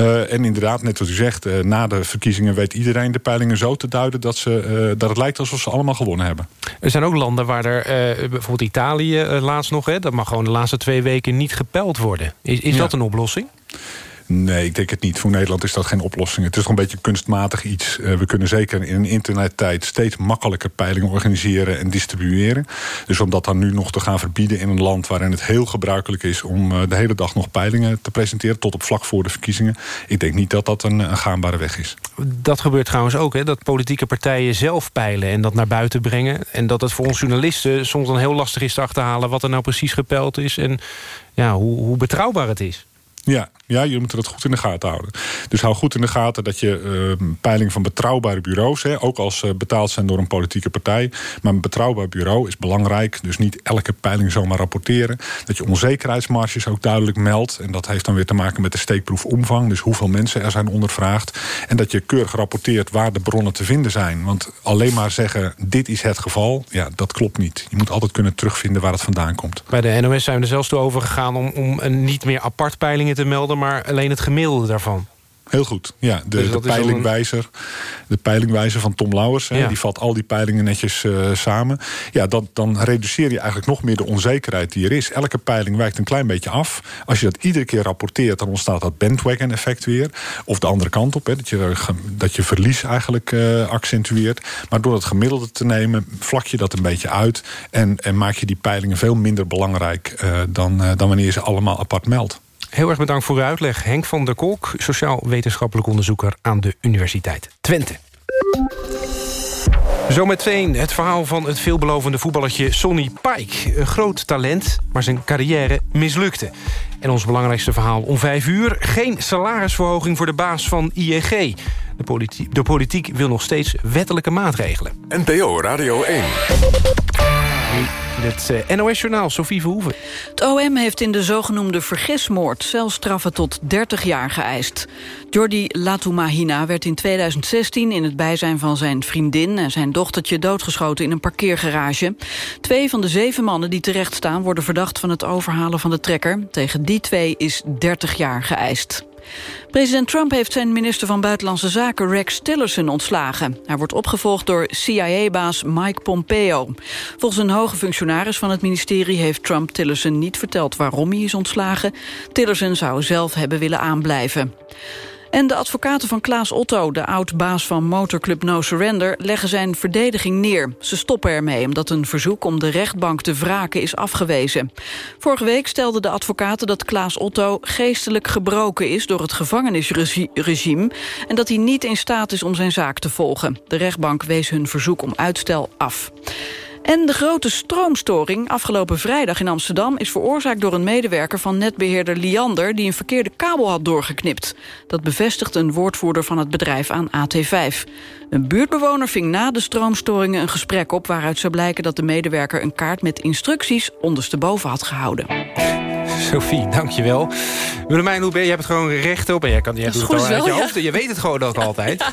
Uh, en inderdaad, net wat u zegt, na de verkiezingen weet iedereen de peilingen zo te duiden... dat, ze, dat het lijkt alsof ze allemaal gewonnen hebben. Er zijn ook landen waar er, bijvoorbeeld Italië laatst nog... Hè, dat mag gewoon de laatste twee weken niet gepeld worden. Is, is ja. dat een oplossing? Nee, ik denk het niet. Voor Nederland is dat geen oplossing. Het is nog een beetje kunstmatig iets. Uh, we kunnen zeker in een internettijd steeds makkelijker peilingen organiseren en distribueren. Dus om dat dan nu nog te gaan verbieden in een land waarin het heel gebruikelijk is om uh, de hele dag nog peilingen te presenteren, tot op vlak voor de verkiezingen. Ik denk niet dat dat een, een gaanbare weg is. Dat gebeurt trouwens ook, hè? dat politieke partijen zelf peilen en dat naar buiten brengen. En dat het voor ons journalisten soms dan heel lastig is te achterhalen wat er nou precies gepeld is en ja, hoe, hoe betrouwbaar het is. Ja, ja, je moet dat goed in de gaten houden. Dus hou goed in de gaten dat je uh, peiling van betrouwbare bureaus... Hè, ook als ze betaald zijn door een politieke partij... maar een betrouwbaar bureau is belangrijk. Dus niet elke peiling zomaar rapporteren. Dat je onzekerheidsmarges ook duidelijk meldt. En dat heeft dan weer te maken met de steekproefomvang. Dus hoeveel mensen er zijn ondervraagd. En dat je keurig rapporteert waar de bronnen te vinden zijn. Want alleen maar zeggen, dit is het geval... ja, dat klopt niet. Je moet altijd kunnen terugvinden waar het vandaan komt. Bij de NOS zijn we er zelfs toe overgegaan... om, om een niet meer apart peilingen te melden maar alleen het gemiddelde daarvan. Heel goed. Ja, de, Dus de peilingwijzer, de peilingwijzer van Tom Lauwers... hè, die vat al die peilingen netjes eh, samen. Ja, dan, dan reduceer je eigenlijk nog meer de onzekerheid die er is. Elke peiling wijkt een klein beetje af. Als je dat iedere keer rapporteert, dan ontstaat dat bandwagon-effect weer. Of de andere kant op, hè, dat, je, dat je verlies eigenlijk eh, accentueert. Maar door het gemiddelde te nemen, vlak je dat een beetje uit... en, en maak je die peilingen veel minder belangrijk... eh, dan, dan wanneer je ze allemaal apart meldt. Heel erg bedankt voor uw uitleg. Henk van der Kolk, sociaal-wetenschappelijk onderzoeker... aan de Universiteit Twente. Zometeen het verhaal van het veelbelovende voetballertje Sonny Pike. Een groot talent, maar zijn carrière mislukte. En ons belangrijkste verhaal om vijf uur... geen salarisverhoging voor de baas van ING. De de politiek wil nog steeds wettelijke maatregelen. NPO Radio 1. Het eh, NOS-journaal, Sophie Verhoeven. Het OM heeft in de zogenoemde vergismoord celstraffen tot 30 jaar geëist. Jordi Latumahina werd in 2016 in het bijzijn van zijn vriendin... en zijn dochtertje doodgeschoten in een parkeergarage. Twee van de zeven mannen die terecht staan... worden verdacht van het overhalen van de trekker. Tegen die twee is 30 jaar geëist. President Trump heeft zijn minister van Buitenlandse Zaken Rex Tillerson ontslagen. Hij wordt opgevolgd door CIA-baas Mike Pompeo. Volgens een hoge functionaris van het ministerie heeft Trump Tillerson niet verteld waarom hij is ontslagen. Tillerson zou zelf hebben willen aanblijven. En de advocaten van Klaas Otto, de oud-baas van motorclub No Surrender... leggen zijn verdediging neer. Ze stoppen ermee omdat een verzoek om de rechtbank te wraken is afgewezen. Vorige week stelden de advocaten dat Klaas Otto geestelijk gebroken is... door het gevangenisregime en dat hij niet in staat is om zijn zaak te volgen. De rechtbank wees hun verzoek om uitstel af. En de grote stroomstoring afgelopen vrijdag in Amsterdam... is veroorzaakt door een medewerker van netbeheerder Liander... die een verkeerde kabel had doorgeknipt. Dat bevestigt een woordvoerder van het bedrijf aan AT5. Een buurtbewoner ving na de stroomstoringen een gesprek op... waaruit zou blijken dat de medewerker een kaart met instructies... ondersteboven had gehouden. Sophie, dankjewel. Willemijn, hoe ben je? Je hebt het gewoon recht op. En jij, kan, jij doet het al uit je ja. hoofd. Je weet het gewoon ook altijd.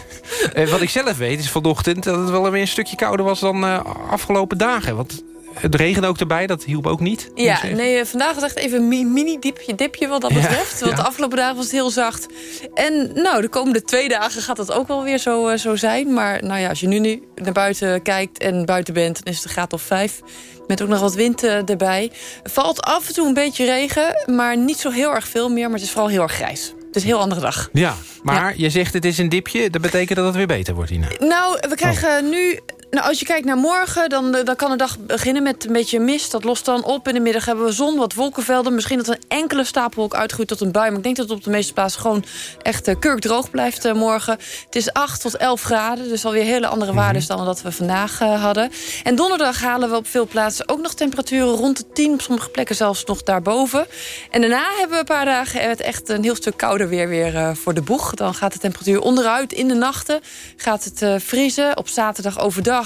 Eh, wat ik zelf weet is vanochtend dat het wel weer een stukje kouder was dan eh, afgelopen dagen. Want het regen ook erbij, dat hielp ook niet. Ja, nee, eh, vandaag was echt even een mi- mini-dipje dipje wat dat Ja, betreft. Want ja. de afgelopen dagen was het heel zacht. En nou, de komende twee dagen gaat dat ook wel weer zo, eh, zo zijn. Maar nou ja, als je nu, nu naar buiten kijkt en buiten bent... dan is het een graad of vijf. Met ook nog wat wind eh, erbij. Er valt af en toe een beetje regen, maar niet zo heel erg veel meer. Maar het is vooral heel erg grijs. Het is een heel andere dag. Ja, maar je zegt het is een dipje. Dat betekent dat het weer beter wordt, Ina. Nou, we krijgen nu... Nou, als je kijkt naar morgen, dan, eh, dan kan de dag beginnen met een beetje mist. Dat lost dan op. In de middag hebben we zon, wat wolkenvelden. Misschien dat een enkele stapelwolk uitgroeit tot een bui. Maar ik denk dat het op de meeste plaatsen gewoon echt uh, kurkdroog blijft uh, morgen. Het is 8 tot 11 graden, dus alweer hele andere waarden dan dat we vandaag uh, hadden. En donderdag halen we op veel plaatsen ook nog temperaturen rond de 10. Op sommige plekken zelfs nog daarboven. En daarna hebben we een paar dagen het echt een heel stuk kouder weer, weer voor de boeg. Dan gaat de temperatuur onderuit. In de nachten gaat het vriezen. Op zaterdag overdag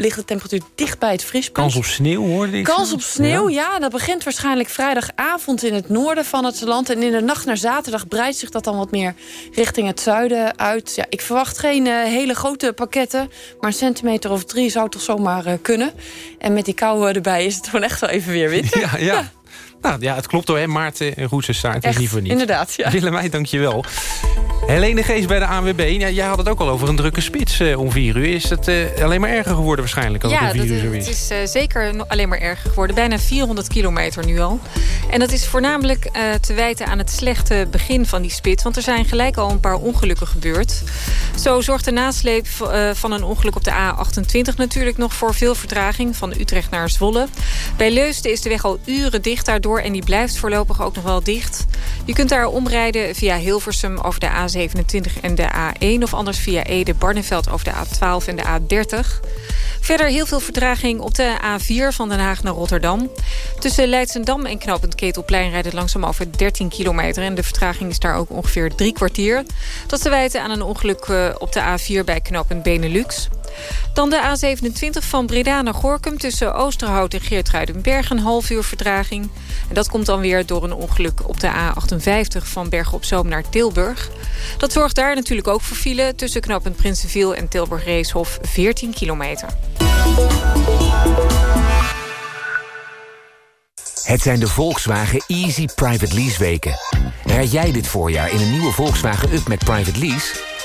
ligt de temperatuur dicht bij het vriespunt. Kans op sneeuw, hoorde ik. Kans op sneeuw, ja. ja. Dat begint waarschijnlijk vrijdagavond in het noorden van het land. En in de nacht naar zaterdag breidt zich dat dan wat meer richting het zuiden uit. Ja, ik verwacht geen uh, hele grote pakketten. Maar een centimeter of drie zou toch zomaar uh, kunnen. En met die kou erbij is het gewoon echt wel even weer winter. Ja, ja. ja. Nou ja, het klopt hoor, hè. Maarten en Roesenstaart is niet voor niets. inderdaad, ja. Willemijn, dank je wel. Helene Gees bij de ANWB. Ja, jij had het ook al over een drukke spits uh, om vier uur. Is het uh, alleen maar erger geworden waarschijnlijk als ja, het dat, is? het is uh, zeker alleen maar erger geworden. Bijna 400 kilometer nu al. En dat is voornamelijk uh, te wijten aan het slechte begin van die spits. Want er zijn gelijk al een paar ongelukken gebeurd. Zo zorgt de nasleep uh, van een ongeluk op de A28 natuurlijk nog voor veel vertraging. Van Utrecht naar Zwolle. Bij Leusden is de weg al uren dicht daardoor. En die blijft voorlopig ook nog wel dicht. Je kunt daar omrijden via Hilversum over de A27 en de A1... of anders via Ede, Barneveld over de A12 en de A30. Verder heel veel vertraging op de A4 van Den Haag naar Rotterdam. Tussen Leidsendam en knooppunt Ketelplein rijdt het langzaam over 13 kilometer... en de vertraging is daar ook ongeveer drie kwartier. Dat te wijten aan een ongeluk eh, op de A4 bij knooppunt Benelux. Dan de A27 van Breda naar Gorkum tussen Oosterhout en Geertruidenberg... een half uur vertraging. En dat komt dan weer door een ongeluk op de A58 van Bergen op Zoom naar Tilburg. Dat zorgt daar natuurlijk ook voor file tussen knooppunt Prinsenviel en Tilburg Reeshof 14 kilometer. Het zijn de Volkswagen Easy Private Lease weken. Rijd jij dit voorjaar in een nieuwe Volkswagen Up met Private Lease?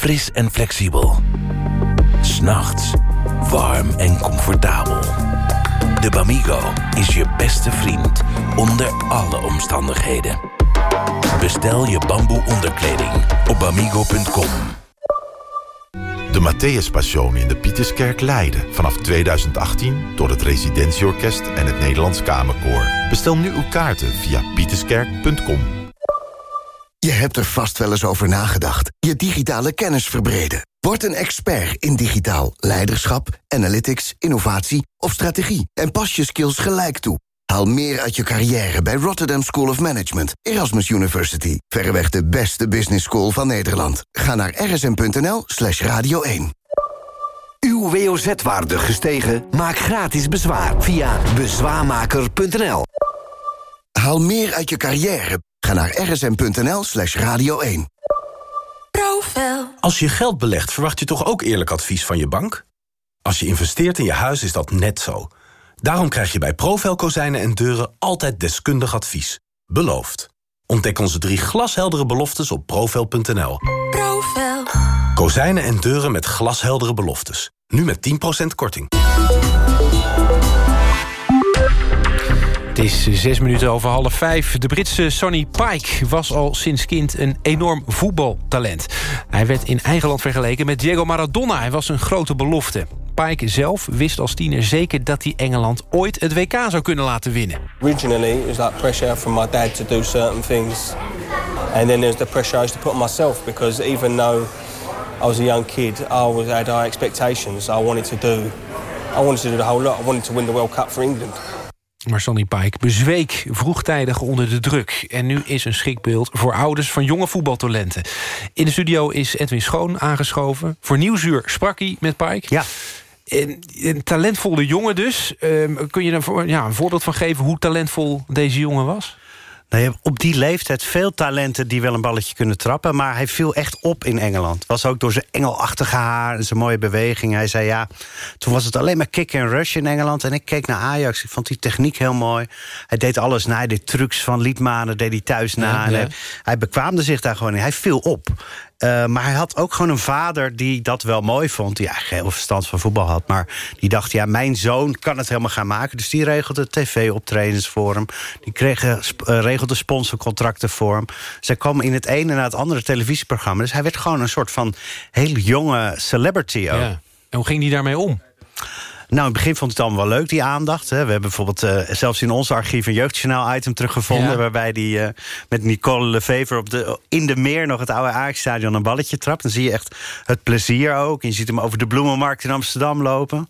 fris en flexibel. S'nachts warm en comfortabel. De Bamigo is je beste vriend onder alle omstandigheden. Bestel je bamboe onderkleding op bamigo.com. De Matthäus Passion in de Pieterskerk Leiden. Vanaf 2018 door het Residentieorkest en het Nederlands Kamerkoor. Bestel nu uw kaarten via pieterskerk.com. Je hebt er vast wel eens over nagedacht. Je digitale kennis verbreden. Word een expert in digitaal leiderschap, analytics, innovatie of strategie. En pas je skills gelijk toe. Haal meer uit je carrière bij Rotterdam School of Management, Erasmus University. Verreweg de beste business school van Nederland. Ga naar rsm.nl slash radio 1. Uw WOZ-waarde gestegen? Maak gratis bezwaar via bezwaarmaker.nl. Haal meer uit je carrière. Ga naar rsm.nl slash radio 1. Als je geld belegt, verwacht je toch ook eerlijk advies van je bank? Als je investeert in je huis is dat net zo. Daarom krijg je bij Profel Kozijnen en Deuren altijd deskundig advies. Beloofd. Ontdek onze drie glasheldere beloftes op profel.nl. Profel. Kozijnen en deuren met glasheldere beloftes. Nu met 10% korting. Is zes minuten over half vijf. De Britse Sonny Pike was al sinds kind een enorm voetbaltalent. Hij werd in eigen land vergeleken met Diego Maradona. Hij was een grote belofte. Pike zelf wist als tiener zeker dat hij Engeland ooit het WK zou kunnen laten winnen. Originally, it was like pressure from my dad to do certain things. And then there's the pressure I used to put on myself because even though I was a young kid, I was, had high expectations. I wanted to do, I wanted to do the whole lot. I wanted to win the World Cup for England. Maar Sonny Pike bezweek vroegtijdig onder de druk. En nu is een schrikbeeld voor ouders van jonge voetbaltalenten. In de studio is Edwin Schoon aangeschoven. Voor Nieuwsuur sprak hij met Pike. Ja. Een, een talentvolle jongen dus. Um, kun je er ja, een voorbeeld van geven hoe talentvol deze jongen was? Nou, je hebt op die leeftijd veel talenten die wel een balletje kunnen trappen... maar hij viel echt op in Engeland. Was ook door zijn engelachtige haar en zijn mooie beweging. Hij zei ja, toen was het alleen maar kick en rush in Engeland... en ik keek naar Ajax, ik vond die techniek heel mooi. Hij deed alles na, hij deed trucs van Liedmanen, deed hij thuis na. Ja, en ja. hij, hij bekwaamde zich daar gewoon in. Hij viel op. Uh, maar hij had ook gewoon een vader die dat wel mooi vond. Die eigenlijk heel verstand van voetbal had. Maar die dacht, ja, mijn zoon kan het helemaal gaan maken. Dus die regelde tv-optredens voor hem. Die kreeg, uh, regelde sponsorcontracten voor hem. Zij kwam in het ene na het andere televisieprogramma. Dus hij werd gewoon een soort van hele jonge celebrity ook. Ja. En hoe ging hij daarmee om? Nou, in het begin vond hij het allemaal wel leuk, die aandacht. Hè. We hebben bijvoorbeeld uh, zelfs in ons archief een jeugdjournaal-item teruggevonden... Ja. waarbij die uh, met Nicole Lefever op de, in de meer nog het oude Ajax-stadion een balletje trapt. Dan zie je echt het plezier ook. En je ziet hem over de bloemenmarkt in Amsterdam lopen.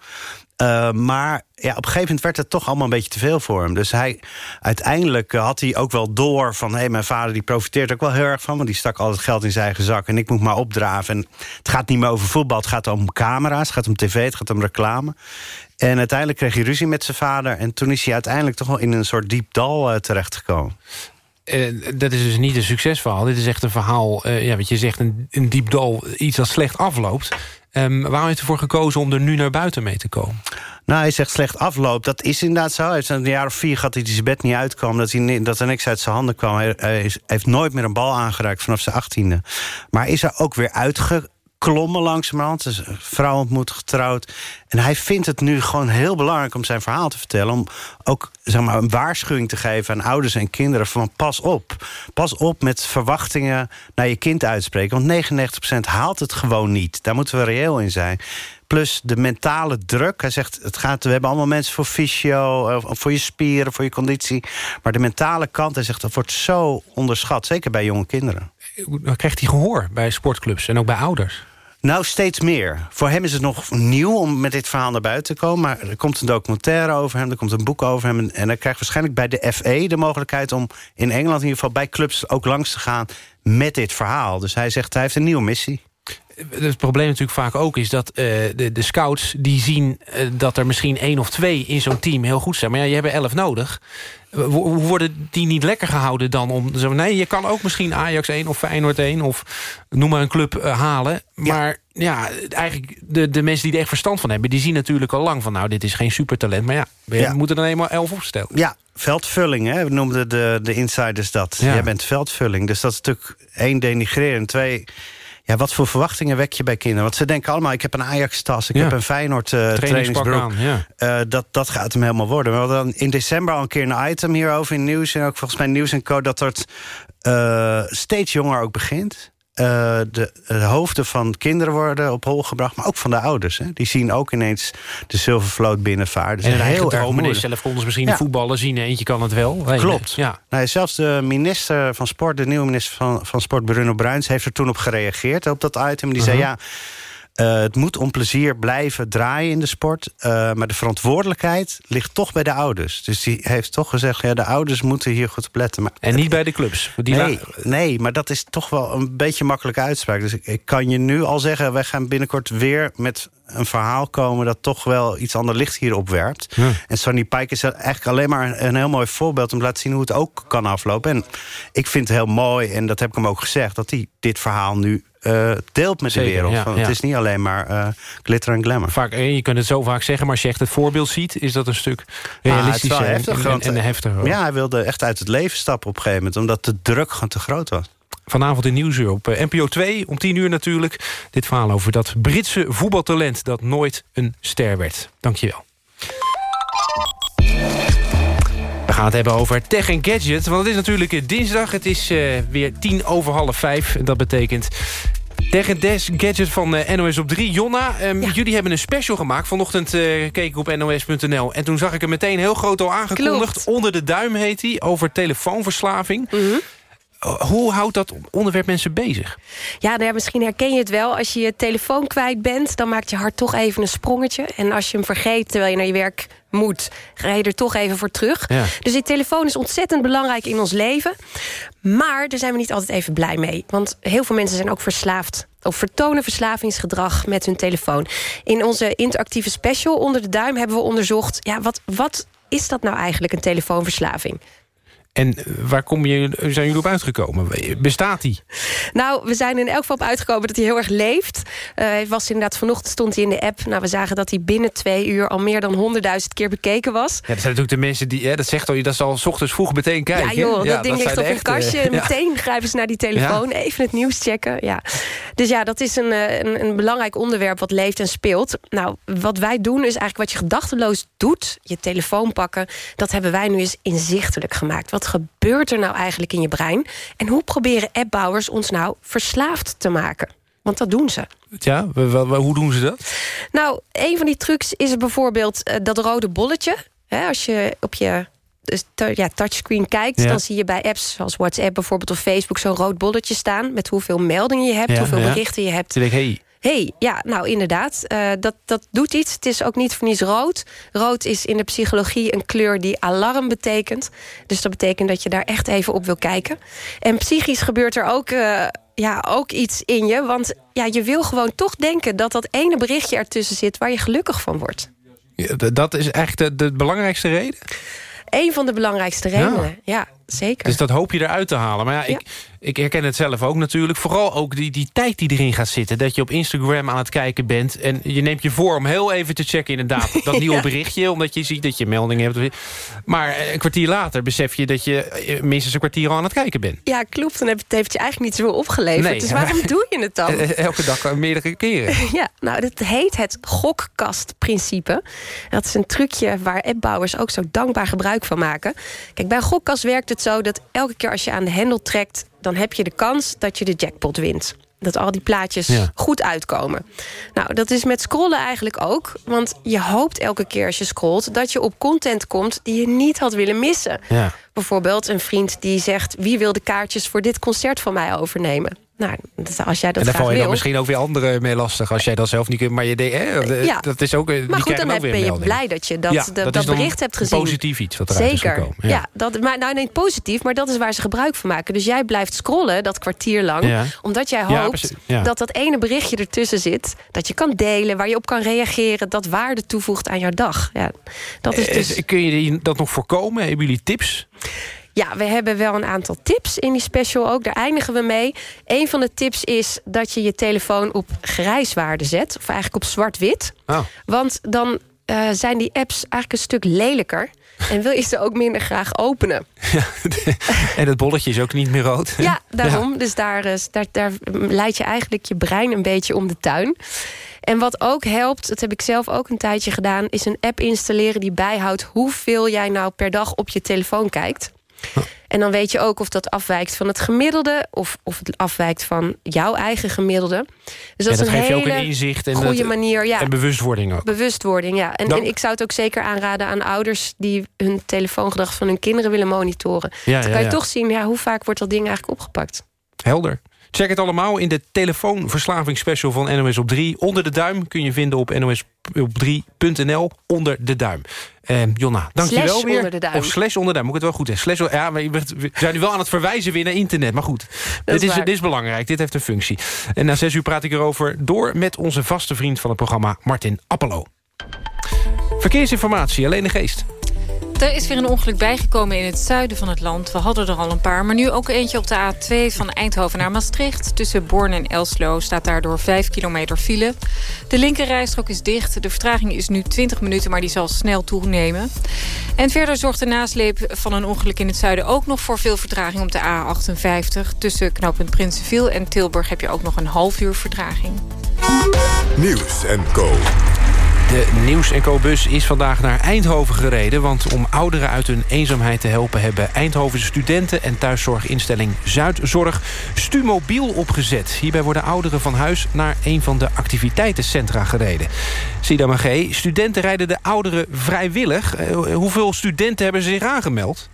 Uh, maar ja, op een gegeven moment werd het toch allemaal een beetje te veel voor hem. Dus hij, uiteindelijk uh, had hij ook wel door van... hé, hey, mijn vader die profiteert ook wel heel erg van... want die stak al het geld in zijn eigen zak en ik moet maar opdraven. En het gaat niet meer over voetbal, het gaat om camera's... het gaat om tv, het gaat om reclame. En uiteindelijk kreeg hij ruzie met zijn vader... en toen is hij uiteindelijk toch wel in een soort diep dal uh, terechtgekomen. Eh, dat is dus niet een succesverhaal. Dit is echt een verhaal, eh, ja, wat je zegt, een, een diep dal. Iets dat slecht afloopt. Ehm, waarom heeft u ervoor gekozen om er nu naar buiten mee te komen? Nou, hij zegt slecht afloopt. Dat is inderdaad zo. Hij heeft een jaar of vier gehad dat hij zijn bed niet uitkwam. Dat, hij, dat er niks uit zijn handen kwam. Hij, heeft nooit meer een bal aangeraakt vanaf zijn achttiende. Maar is er ook weer uitgeklommen langzamerhand. Dus vrouw ontmoet, getrouwd. En hij vindt het nu gewoon heel belangrijk om zijn verhaal te vertellen. Om ook zeg maar, een waarschuwing te geven aan ouders en kinderen. Van pas op. Pas op met verwachtingen naar je kind uitspreken. Want 99% haalt het gewoon niet. Daar moeten we reëel in zijn. Plus de mentale druk. Hij zegt, het gaat, we hebben allemaal mensen voor fysio, eh, voor je spieren, voor je conditie. Maar de mentale kant, hij zegt, dat wordt zo onderschat. Zeker bij jonge kinderen. Krijgt hij gehoor bij sportclubs en ook bij ouders. Nou, steeds meer. Voor hem is het nog nieuw om met dit verhaal naar buiten te komen. Maar er komt een documentaire over hem, er komt een boek over hem. En hij krijgt waarschijnlijk bij de FE de mogelijkheid om in Engeland in ieder geval bij clubs ook langs te gaan met dit verhaal. Dus hij zegt, hij heeft een nieuwe missie. Het probleem natuurlijk vaak ook is dat eh, de, de scouts... die zien eh, dat er misschien één of twee in zo'n team heel goed zijn. Maar ja, je hebt elf nodig. Hoe worden die niet lekker gehouden dan? om zo, Nee, je kan ook misschien Ajax 1 of Feyenoord 1... of noem maar een club eh, halen. Maar ja, eigenlijk de, de mensen die er echt verstand van hebben... die zien natuurlijk al lang van... nou, dit is geen supertalent. Maar ja, we Ja. moeten er eenmaal elf opstellen. Ja, veldvulling, hè? we noemden de, de insiders dat. Ja. Jij bent veldvulling, dus dat is natuurlijk één denigreren. Twee, ja, wat voor verwachtingen wek je bij kinderen? Want ze denken allemaal, ik heb een Ajax-tas, ik Ja. heb een Feyenoord uh, Trainingspak trainingsbroek. aan, ja. Eh, dat, dat gaat hem helemaal worden. We hadden in december al een keer een item hierover in nieuws... en ook volgens mij nieuws en co... dat het eh, steeds jonger ook begint. Eh, de, de hoofden van kinderen worden op hol gebracht... maar ook van de ouders. Hè. Die zien ook ineens de zilvervloot binnenvaren. Dus en heel erg moeilijk. zelf konden ze misschien Ja. voetballen zien. Eentje kan het wel. Klopt. Ja. Nou, zelfs de minister van Sport, de nieuwe minister van, van Sport, Bruno Bruins... heeft er toen op gereageerd, op dat item. Die zei, Mhm. ja, eh, het moet om plezier blijven draaien in de sport... eh, maar de verantwoordelijkheid ligt toch bij de ouders. Dus die heeft toch gezegd, ja, de ouders moeten hier goed op letten. Maar En niet bij de clubs. Die nee, nee, maar dat is toch wel een beetje makkelijke uitspraak. Dus ik, ik kan je nu al zeggen... wij gaan binnenkort weer met een verhaal komen... dat toch wel iets ander licht hierop werpt. En Sonny Pike is eigenlijk alleen maar een, een heel mooi voorbeeld... om te laten zien hoe het ook kan aflopen. En ik vind het heel mooi, en dat heb ik hem ook gezegd... dat hij dit verhaal nu eh, deelt met Zeker, de wereld. ja, Van, ja. Het is niet alleen maar eh, glitter en glamour. Vaak, eh, je kunt het zo vaak zeggen, maar als je echt het voorbeeld ziet... is dat een stuk Ah, realistischer en- heftig, en, en, want, en heftiger. Ja, hij wilde echt uit het leven stappen op een gegeven moment... omdat de druk gewoon te groot was. Vanavond in Nieuwsuur op NPO 2, om 10 uur natuurlijk. Dit verhaal over dat Britse voetbaltalent... dat nooit een ster werd. Dankjewel. Gaan het hebben over tech en gadget. Want het is natuurlijk eh, dinsdag. Het is eh, weer tien over half vijf. En dat betekent... Tech en Des Gadget van eh, NOS op 3. Jonna, ehm, jullie hebben een special gemaakt. Vanochtend eh, keek ik op nos.nl. En toen zag ik er meteen heel groot al aangekondigd. Klopt. Onder de duim heet hij. Over telefoonverslaving. Hoe houdt dat onderwerp mensen bezig? Ja, nou ja, misschien herken je het wel. Als je je telefoon kwijt bent, dan maakt je hart toch even een sprongetje. En als je hem vergeet terwijl je naar je werk moet, ga je er toch even voor terug. Ja. Dus die telefoon is ontzettend belangrijk in ons leven. Maar daar zijn we niet altijd even blij mee. Want heel veel mensen zijn ook verslaafd. Of vertonen verslavingsgedrag met hun telefoon. In onze interactieve special onder de duim hebben we onderzocht... Ja, wat, wat is dat nou eigenlijk, een telefoonverslaving? En waar kom je, zijn jullie op uitgekomen? Bestaat die? Nou, we zijn in elk geval op uitgekomen dat hij heel erg leeft. Eh, hij was inderdaad, vanochtend stond hij in de app. Nou, we zagen dat hij binnen twee uur al meer dan 100.000 keer bekeken was. Ja, dat zijn natuurlijk de mensen die, hè, dat zegt al, dat ze al s ochtends vroeg meteen kijken. Ja joh, dat ding ligt op een kastje. Ja. Meteen grijpen ze naar die telefoon. Even het nieuws checken. Ja. Dus ja, dat is een, eh, een, een belangrijk onderwerp wat leeft en speelt. Nou, wat wij doen is eigenlijk wat je gedachteloos doet. Je telefoon pakken. Dat hebben wij nu eens inzichtelijk gemaakt. Wat gebeurt er nou eigenlijk in je brein? En hoe proberen appbouwers ons nou verslaafd te maken? Want dat doen ze. Ja, hoe doen ze dat? Nou, een van die trucs is bijvoorbeeld eh, dat rode bolletje. Hè, als je op je dus ja, touchscreen kijkt... Ja. dan zie je bij apps zoals WhatsApp bijvoorbeeld of Facebook... zo'n rood bolletje staan met hoeveel meldingen je hebt... Ja, hoeveel ja. berichten je hebt. Toen denk ik, hey, hey, ja, nou inderdaad, eh, dat, dat doet iets. Het is ook niet voor niets rood. Rood is in de psychologie een kleur die alarm betekent. Dus dat betekent dat je daar echt even op wil kijken. En psychisch gebeurt er ook, eh, ja, ook iets in je. Want ja, je wil gewoon toch denken dat dat ene berichtje ertussen zit... waar je gelukkig van wordt. ja, dat is echt de, de belangrijkste reden? Een van de belangrijkste redenen, ja. Zeker. Dus dat hoop je eruit te halen. Maar ja, ik, ik herken het zelf ook natuurlijk. Vooral ook die, die tijd die erin gaat zitten. Dat je op Instagram aan het kijken bent. En je neemt je voor om heel even te checken inderdaad. Dat nieuwe berichtje, omdat je ziet dat je meldingen hebt. Maar een kwartier later besef je dat je eh, minstens een kwartier al aan het kijken bent. Ja, klopt. Dan heeft het je eigenlijk niet zoveel opgeleverd. Nee. Dus waarom doe je het dan? Elke dag meerdere keren. Ja, nou, dat heet het gokkastprincipe. Dat is een trucje waar appbouwers ook zo dankbaar gebruik van maken. Kijk, bij een gokkast werkt het zo dat elke keer als je aan de hendel trekt... dan heb je de kans dat je de jackpot wint dat al die plaatjes goed uitkomen. Nou, dat is met scrollen eigenlijk ook. Want je hoopt elke keer als je scrolt... dat je op content komt die je niet had willen missen. Ja. Bijvoorbeeld een vriend die zegt... wie wil de kaartjes voor dit concert van mij overnemen? Nou, als jij dat en daar val je wil, dan misschien ook weer anderen mee lastig... als jij dat zelf niet kunt. Maar je hè, ja. dat is ook, maar goed, dan ben je blij dat je dat, ja, dat, dat bericht hebt gezien. positief iets wat eruit Zeker. is gekomen. Ja, ja dat, maar, nou, nee, positief, maar dat is waar ze gebruik van maken. Dus jij blijft scrollen dat kwartier lang... Omdat jij hoopt dat dat ene berichtje ertussen zit... dat je kan delen, waar je op kan reageren... dat waarde toevoegt aan jouw dag. Ja, dat is dus... Eh, kun je dat nog voorkomen? Hebben jullie tips? Ja, we hebben wel een aantal tips in die special ook. Daar eindigen we mee. Een van de tips is dat je je telefoon op grijswaarde zet. Of eigenlijk op zwart-wit. Oh. Want dan uh, zijn die apps eigenlijk een stuk lelijker. En wil je ze ook minder graag openen. Ja, en het bolletje is ook niet meer rood. Ja, daarom. Ja. Dus daar, daar, daar leid je eigenlijk je brein een beetje om de tuin. En wat ook helpt, dat heb ik zelf ook een tijdje gedaan... is een app installeren die bijhoudt hoeveel jij nou per dag op je telefoon kijkt. En dan weet je ook of dat afwijkt van het gemiddelde... of, of het afwijkt van jouw eigen gemiddelde. Dus dat, ja, dat is een hele ook een inzicht en goede dat, manier. Ja. En bewustwording ook. Bewustwording, ja. En, ik zou het ook zeker aanraden aan ouders... die hun telefoongedrag van hun kinderen willen monitoren. Ja, dan kan je toch zien ja, hoe vaak wordt dat ding eigenlijk opgepakt. Helder. Check het allemaal in de telefoonverslavingsspecial van NOS op 3. Onder de duim kun je vinden op nosop3.nl. Onder de duim. Eh, Jonna, dankjewel Slash weer. onder de duim. Of slash onder de duim, moet ik het wel goed zeggen. Slash, ja, maar we zijn nu wel aan het verwijzen weer naar internet. Maar goed, dit is dit is belangrijk. Dit heeft een functie. En na zes uur praat ik erover door met onze vaste vriend van het programma, Martin Appelo. Verkeersinformatie, alleen de geest. Er is weer een ongeluk bijgekomen in het zuiden van het land. We hadden er al een paar, maar nu ook eentje op de A2 van Eindhoven naar Maastricht. Tussen Born en Elslo staat daardoor 5 kilometer file. De linkerrijstrook is dicht. De vertraging is nu 20 minuten, maar die zal snel toenemen. En verder zorgt de nasleep van een ongeluk in het zuiden ook nog voor veel vertraging op de A58. Tussen knooppunt Prinsenviel en Tilburg heb je ook nog een half uur vertraging. Nieuws en Co. De Nieuws en Co-bus is vandaag naar Eindhoven gereden... want om ouderen uit hun eenzaamheid te helpen... hebben Eindhovense studenten en thuiszorginstelling Zuidzorg... Stumobiel opgezet. Hierbij worden ouderen van huis naar een van de activiteitencentra gereden. Sida Magé, studenten rijden de ouderen vrijwillig. Eh, hoeveel studenten hebben zich aangemeld?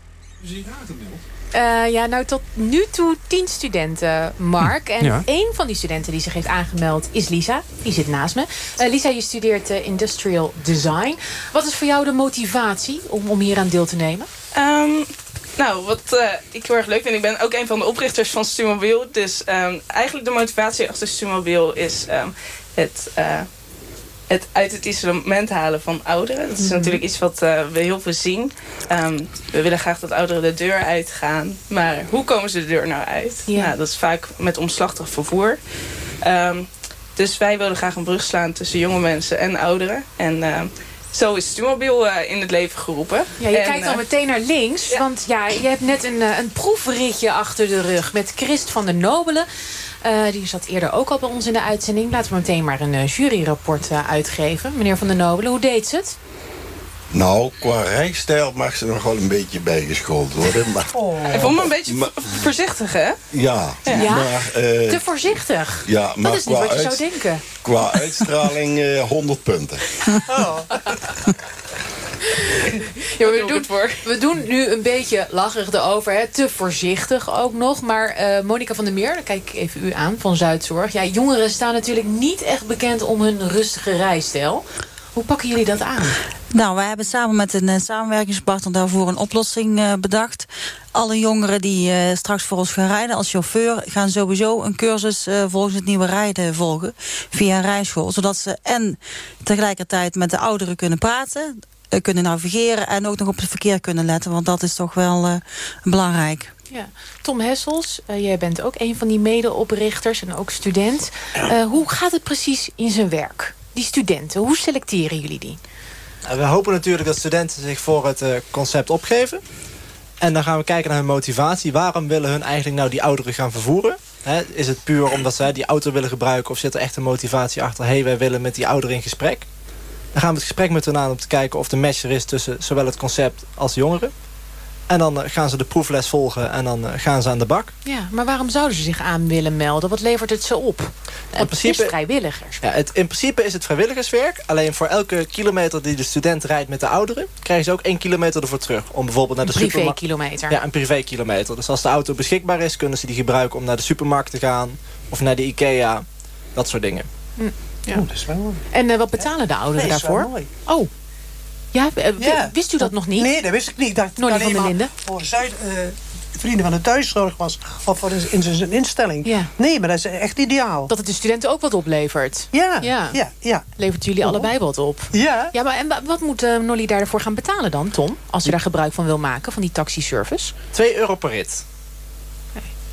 Eh, ja, nou tot nu toe tien studenten, Mark. En ja. één van die studenten die zich heeft aangemeld is Lisa. Die zit naast me. Eh, Lisa, je studeert eh, Industrial Design. Wat is voor jou de motivatie om, om hier aan deel te nemen? Ehm, nou, wat eh, ik heel erg leuk vind, ik ben ook een van de oprichters van Stumobiel. Dus ehm, eigenlijk de motivatie achter Stumobiel is ehm, het, eh, het uit het isolement halen van ouderen. Dat is Mhm. natuurlijk iets wat eh, we heel veel zien. Ehm, we willen graag dat ouderen de deur uitgaan. Maar hoe komen ze de deur nou uit? Ja. Nou, dat is vaak met omslachtig vervoer. Ehm, dus wij willen graag een brug slaan tussen jonge mensen en ouderen. En ehm, zo is Stumobiel eh, in het leven geroepen. Ja, je En, kijkt al eh, meteen naar links. Want ja, je hebt net een, eh, een proefritje achter de rug met Christ van den Nobelen. Eh, die zat eerder ook al bij ons in de uitzending. Laten we meteen maar een eh, juryrapport eh, uitgeven. Meneer van den Nobelen, hoe deed ze het? Nou, qua rijstijl mag ze nog wel een beetje bijgeschoold worden. Maar, Ik vond me een beetje Maar- voorzichtig, hè? ja, Ja? maar, eh, Te voorzichtig. ja, maar dat is niet qua, wat je uit- zou denken. qua uitstraling eh 100 punten. Ja, we, doen, we doen nu een beetje lacherig erover. Hè. Te voorzichtig ook nog. Maar eh Monika van der Meer, dan kijk ik even u aan van Zuidzorg. Ja, jongeren staan natuurlijk niet echt bekend om hun rustige rijstijl. Hoe pakken jullie dat aan? Nou, wij hebben samen met een eh, samenwerkingspartner daarvoor een oplossing eh, bedacht. Alle jongeren die eh, straks voor ons gaan rijden als chauffeur... gaan sowieso een cursus eh, volgens het nieuwe rijden volgen via een rijschool. Zodat ze en tegelijkertijd met de ouderen kunnen praten... eh, kunnen navigeren... en ook nog op het verkeer kunnen letten. Want dat is toch wel uh, belangrijk. Ja. Tom Hessels, uh, jij bent ook een van die medeoprichters en ook student. Uh, hoe gaat het precies in zijn werk? Die studenten, hoe selecteren jullie die? Nou, we hopen natuurlijk dat studenten zich voor het uh, concept opgeven. En dan gaan we kijken naar hun motivatie. Waarom willen hun eigenlijk nou die ouderen gaan vervoeren? He, is het puur omdat zij die auto willen gebruiken... of zit er echt een motivatie achter... hé, hey, wij willen met die ouderen in gesprek? Dan gaan we het gesprek met hen aan om te kijken of de match er is... tussen zowel het concept als de jongeren. En dan eh, gaan ze de proefles volgen en dan eh, gaan ze aan de bak. Ja, maar waarom zouden ze zich aan willen melden? Wat levert het ze op? In principe, is vrijwilligers. Ja, het, in principe is het vrijwilligerswerk. Alleen voor elke kilometer die de student rijdt met de ouderen... krijgen ze ook één kilometer ervoor terug. Om bijvoorbeeld naar de supermarkt... Een privé-kilometer. Ja, een privé-kilometer. Dus als de auto beschikbaar is... kunnen ze die gebruiken om naar de supermarkt te gaan. Of naar de Ikea. Dat soort dingen. Hm. Ja. Oh, dat is wel mooi. En uh, wat betalen de ouderen nee, daarvoor? Mooi. Oh, ja, ja, wist u dat nog niet? Nee, dat wist ik niet. Dacht Norlie van der Linden? Voor Zuid, uh, vrienden van de thuiszorg was. Of voor in zijn instelling. Ja. Nee, maar dat is echt ideaal. Dat het de studenten ook wat oplevert. Ja, ja, ja. ja. Levert jullie oh. allebei wat op? Ja. ja maar en wat moet uh, Nolly daarvoor gaan betalen dan, Tom? Als je daar gebruik van wil maken, van die taxiservice? 2 euro per rit.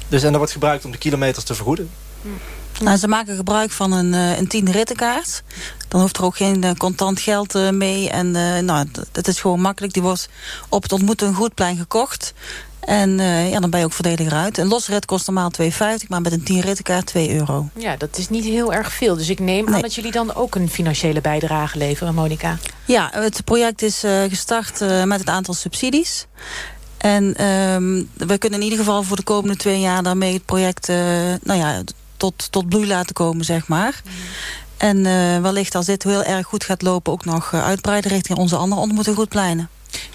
Dus en dat wordt gebruikt om de kilometers te vergoeden. Hm. Nou, ze maken gebruik van een, uh, een tien rittenkaart. Dan hoeft er ook geen uh, contant geld uh, mee. En nou, dat is gewoon makkelijk. Die wordt op het ontmoeten goedplein gekocht. En ja, dan ben je ook verdediger uit. Een losrit kost normaal 2,50, maar met een 10 rittenkaart 2 euro. Ja, dat is niet heel erg veel. Dus ik neem nee. aan dat jullie dan ook een financiële bijdrage leveren, Monika. Ja, het project is gestart met het aantal subsidies. En um, we kunnen in ieder geval voor de komende twee jaar daarmee het project nou ja, tot, tot bloei laten komen, zeg maar. En uh, wellicht als dit heel erg goed gaat lopen... ook nog uh, uitbreiden richting onze andere ontmoeting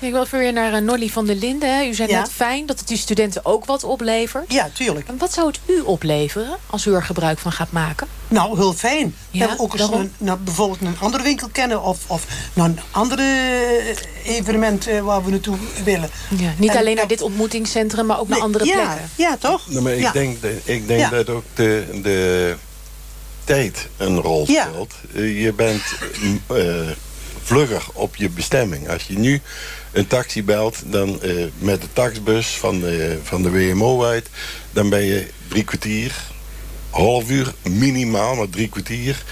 Ik wil even weer naar uh, Norlie van der Linden. U zei ja. net fijn dat het uw studenten ook wat oplevert. Ja, tuurlijk. En wat zou het u opleveren als u er gebruik van gaat maken? Nou, heel fijn. Ja, dat we ook eens een, nou, bijvoorbeeld een andere winkel kennen... of, of nou, een andere evenement uh, waar we naartoe willen. Ja, niet en, alleen naar dit ontmoetingscentrum, maar ook naar andere ja, plekken. Ja, toch? Nou, maar ik denk, ik denk dat ook de... de tijd een rol speelt. Je bent uh, vlugger op je bestemming. Als je nu een taxi belt, dan uh, met de taxbus van de, van de WMO uit... dan ben je drie kwartier, half uur minimaal, maar drie kwartier...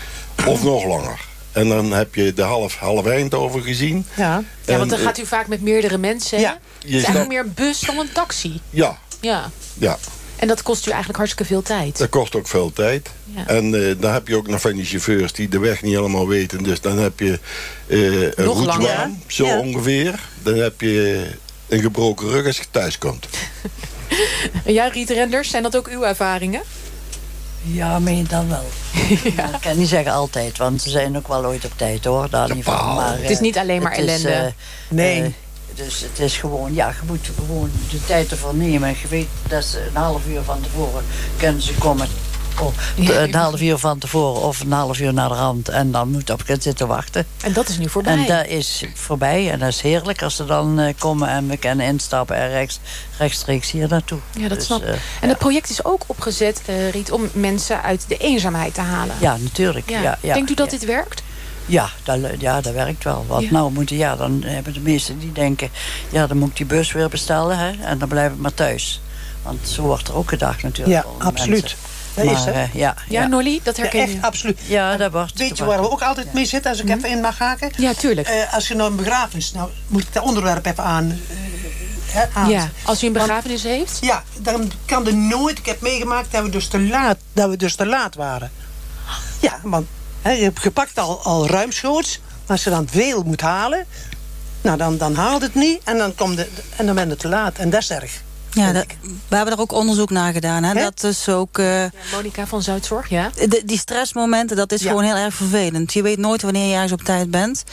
of nog langer. En dan heb je de half, half over gezien. Ja, ja want dan gaat u vaak met meerdere mensen. Ja, het is eigenlijk meer een bus dan een taxi. Ja. Ja. ja. En dat kost u eigenlijk hartstikke veel tijd. Dat kost ook veel tijd. Ja. En uh, dan heb je ook nog van die chauffeurs die de weg niet helemaal weten. Dus dan heb je uh, een roetbaan, zo ja. ongeveer. Dan heb je een gebroken rug als je thuis komt. ja, Riet Renders, zijn dat ook uw ervaringen? Ja, meen je dan wel. ja. Ik kan niet zeggen altijd, want ze zijn ook wel ooit op tijd hoor. Daar niet van. Maar, het is niet alleen maar ellende. Is, uh, nee. Dus het is gewoon, ja, je moet gewoon de tijd ervoor nemen. Je weet dat ze een half uur van tevoren kunnen ze komen. Of een half uur van tevoren of een half uur naar de rand. En dan moet op kind zitten wachten. En dat is nu voorbij. En dat is voorbij. En dat is heerlijk als ze dan uh, komen en we kunnen instappen en rechts, rechtstreeks hier naartoe. Ja, dat dus, snap ik. Uh, en het project is ook opgezet, uh, Riet, om mensen uit de eenzaamheid te halen. Ja, natuurlijk. Ja. Ja, ja Denkt u dat dit werkt? Ja dat, ja, dat werkt wel. Want ja. nou moeten, ja, dan hebben de meesten die denken... ja, dan moet ik die bus weer bestellen hè, en dan blijf ik maar thuis. Want zo wordt er ook gedacht natuurlijk. Ja, absoluut. Dat maar, is, hè? Uh, ja, ja, ja, Nolly, dat herken ja, je. echt, absoluut. Ja, dat wordt. Weet je waar we ook altijd mee zitten, als ik Mhm. even in mag haken? Ja, tuurlijk. Uh, als je nou een begrafenis, nou moet ik dat onderwerp even aan... Uh, hè, ja, als u een begrafenis Want, heeft? Ja, dan kan er nooit... Ik heb meegemaakt dat we dus te laat, dat we dus te laat waren. Ja, want je hebt gepakt al, al ruimschoots. Als je dan veel moet halen, nou, dan, dan haalt het niet. En dan, komt de, en dan ben je te laat. En dat is erg. Ja, dat, we hebben er ook onderzoek naar gedaan. Hè? Dat is ook... Uh, ja, Monika van Zuidzorg, ja. De, die stressmomenten, dat is ja. gewoon heel erg vervelend. Je weet nooit wanneer je ergens op tijd bent.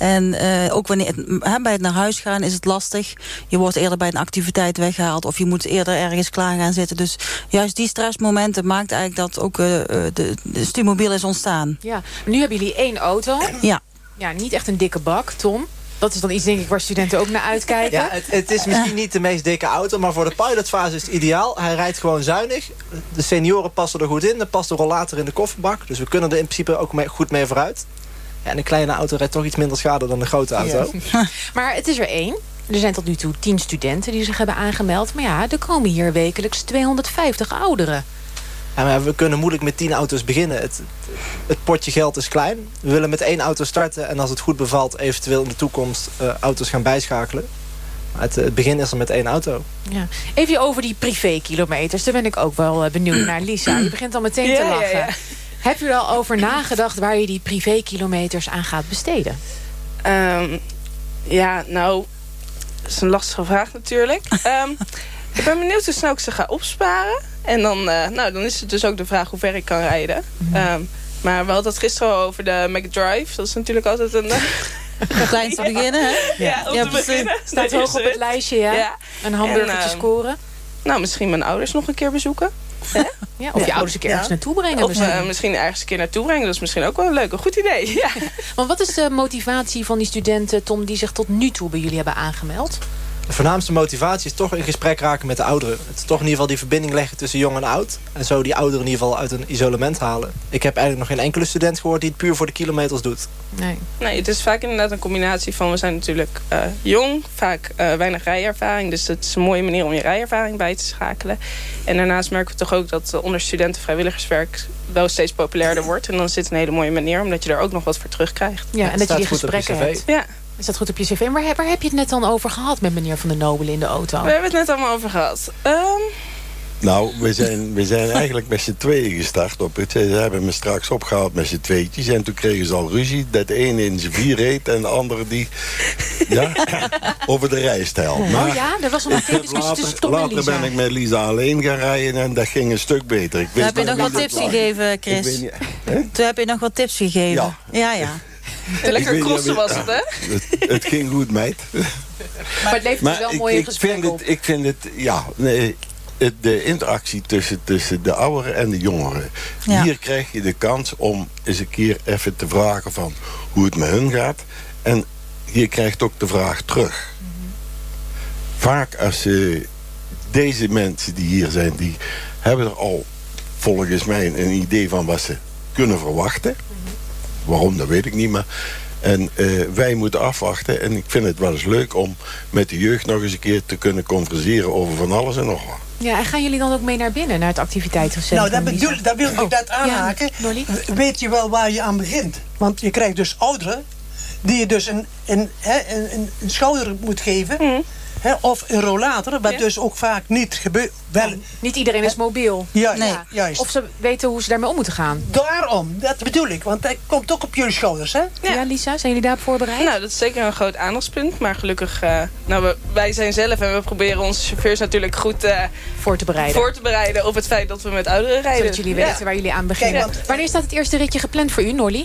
En uh, ook wanneer, bij het naar huis gaan is het lastig. Je wordt eerder bij een activiteit weggehaald... of je moet eerder ergens klaar gaan zitten. Dus juist die stressmomenten maakt eigenlijk dat ook uh, de, de stuurmobiel is ontstaan. Ja, nu hebben jullie één auto. Ja. Ja, niet echt een dikke bak, Tom. Dat is dan iets, denk ik, waar studenten ook naar uitkijken. Ja, het, het is misschien niet de meest dikke auto... maar voor de pilotfase is het ideaal. Hij rijdt gewoon zuinig. De senioren passen er goed in. Er past een rollator in de kofferbak. Dus we kunnen er in principe ook mee, goed mee vooruit. Ja, en een kleine auto rijdt toch iets minder schade dan een grote auto. Maar het is er één. Er zijn tot nu toe 10 studenten die zich hebben aangemeld. Maar ja, er komen hier wekelijks 250 ouderen. Ja, maar we kunnen moeilijk met 10 auto's beginnen. Het, het potje geld is klein. We willen met één auto starten en als het goed bevalt... eventueel in de toekomst uh, auto's gaan bijschakelen. Maar het, het, begin is er met één auto. Ja. Even over die privé-kilometers. Daar ben ik ook wel uh, benieuwd naar. Lisa, je begint al meteen te lachen. Ja, ja. Heb je er al over nagedacht waar je die privé-kilometers aan gaat besteden? Um, ja, nou, dat is een lastige vraag natuurlijk. um, ik ben benieuwd hoe snel ik ze ga opsparen. En dan, uh, nou, dan is het dus ook de vraag hoe ver ik kan rijden. Mm -hmm. um, maar we hadden het gisteren al over de McDrive. Dat is natuurlijk altijd een... Een klein te beginnen, hè? Ja, ja, beginnen. Staat hoog op het lijstje, ja. ja. Een hamburgertje en, scoren. Nou, misschien mijn ouders nog een keer bezoeken. Ja, of je ouders een keer ergens naartoe brengen. Of misschien. Uh, misschien ergens een keer naartoe brengen. Dat is misschien ook wel een leuk, een goed idee. Ja. Want wat is de motivatie van die studenten, Tom, die zich tot nu toe bij jullie hebben aangemeld? De voornaamste motivatie is toch in gesprek raken met de ouderen. Het is toch in ieder geval die verbinding leggen tussen jong en oud. En zo die ouderen in ieder geval uit een isolement halen. Ik heb eigenlijk nog geen enkele student gehoord die het puur voor de kilometers doet. Nee, nee het is vaak inderdaad een combinatie van... we zijn natuurlijk uh, jong, vaak uh, weinig rijervaring. Dus het is een mooie manier om je rijervaring bij te schakelen. En daarnaast merken we toch ook dat onder studenten vrijwilligerswerk... wel steeds populairder wordt. En dan het een hele mooie manier, omdat je er ook nog wat voor terugkrijgt. Ja, ja en dat je die gesprekken hebt. Ja. Is dat goed op je cv? En waar, waar, heb je het net dan over gehad met meneer Van der Nobel in de auto? We hebben het net allemaal over gehad. Um... Nou, we zijn, we zijn eigenlijk met z'n tweeën gestart op het. Ze hebben me straks opgehaald met z'n tweetjes. En toen kregen ze al ruzie. Dat de ene in zijn vier reed en de andere die... Ja, over de rijstijl. Oh maar ja, er was nog een discussie tussen Tom Later en Lisa. ben ik met Lisa alleen gaan rijden en dat ging een stuk beter. Ik Toen heb je nog wat tips gegeven, Chris. Niet, Toen heb je nog wat tips gegeven. Ja. Ja, ja. Lekker crossen was het, hè? Het, het ging goed, meid. Maar het levert dus wel mooie ik, gesprekken vind op. het, ik vind het, ja, nee, het, de interactie tussen, tussen de ouderen en de jongeren. Ja. Hier krijg je de kans om eens een keer even te vragen van hoe het met hun gaat. En je krijgt ook de vraag terug. Vaak als uh, deze mensen die hier zijn, die hebben er al volgens mij een idee van wat ze kunnen verwachten. Waarom, dat weet ik niet, maar... En uh, wij moeten afwachten. En ik vind het wel eens leuk om met de jeugd nog eens een keer te kunnen converseren over van alles en nog wat. Ja, en gaan jullie dan ook mee naar binnen, naar het activiteitencentrum? Nou, dat, bedoel, dat wil ik Oh, net aanhaken. Ja, Weet je wel waar je aan begint? Want je krijgt dus ouderen die je dus een, een, hè, een, een schouder moet geven. Hè, of een rollator, wat dus ook vaak niet gebeurt. Wel, Niet iedereen is mobiel. Ja, Nee. juist. Of ze weten hoe ze daarmee om moeten gaan. Daarom, dat bedoel ik. Want dat komt ook op jullie schouders, hè? Ja, Lisa, zijn jullie daarop voorbereid? Nou, dat is zeker een groot aandachtspunt. Maar gelukkig, uh, nou, we, wij zijn zelf en we proberen onze chauffeurs natuurlijk goed uh, voor, te bereiden. voor te bereiden op het feit dat we met ouderen rijden. Zodat jullie weten Ja. waar jullie aan beginnen. Kijk, want- Wanneer staat het eerste ritje gepland voor u, Norlie?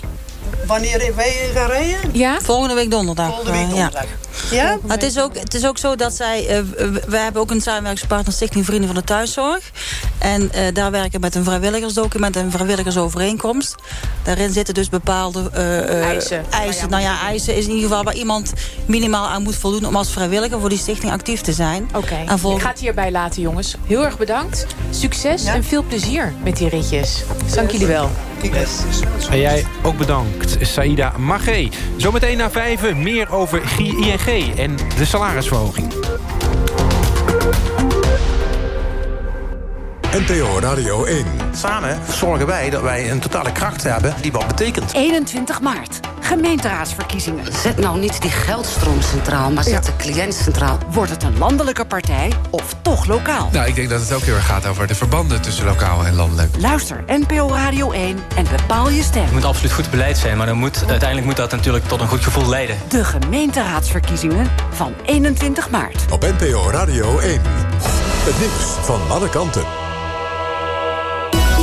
Wanneer wij gaan rijden? Ja? Volgende week donderdag. Volgende week eh, donderdag. Ja. Het is, ook, het is ook zo dat zij... eh, w- we hebben ook een samenwerkingspartner Stichting Vrienden van de Thuiszorg. En eh, daar werken we met een vrijwilligersdocument en een vrijwilligersovereenkomst. Daarin zitten dus bepaalde eh, eh, Eisen. eisen. Nou ja, eisen is in ieder geval waar iemand minimaal aan moet voldoen... om als vrijwilliger voor die stichting actief te zijn. Oké, vol- ik ga het hierbij laten, jongens. Heel erg bedankt. Succes en veel plezier met die ritjes. Dank jullie wel. En jij ook bedankt, Saida Magé. Zometeen na vijven meer over ING en de salarisverhoging. NPO Radio 1. Samen zorgen wij dat wij een totale kracht hebben die wat betekent. 21 maart. Gemeenteraadsverkiezingen. Zet nou niet die geldstroom centraal, maar zet de cliënt centraal. Wordt het een landelijke partij of toch lokaal? Nou, ik denk dat het ook heel erg gaat over de verbanden tussen lokaal en landelijk. Luister NPO Radio 1 en bepaal je stem. Het moet absoluut goed beleid zijn, maar dan moet, uiteindelijk moet dat natuurlijk tot een goed gevoel leiden. De gemeenteraadsverkiezingen van 21 maart. Op NPO Radio 1. Het nieuws van alle kanten.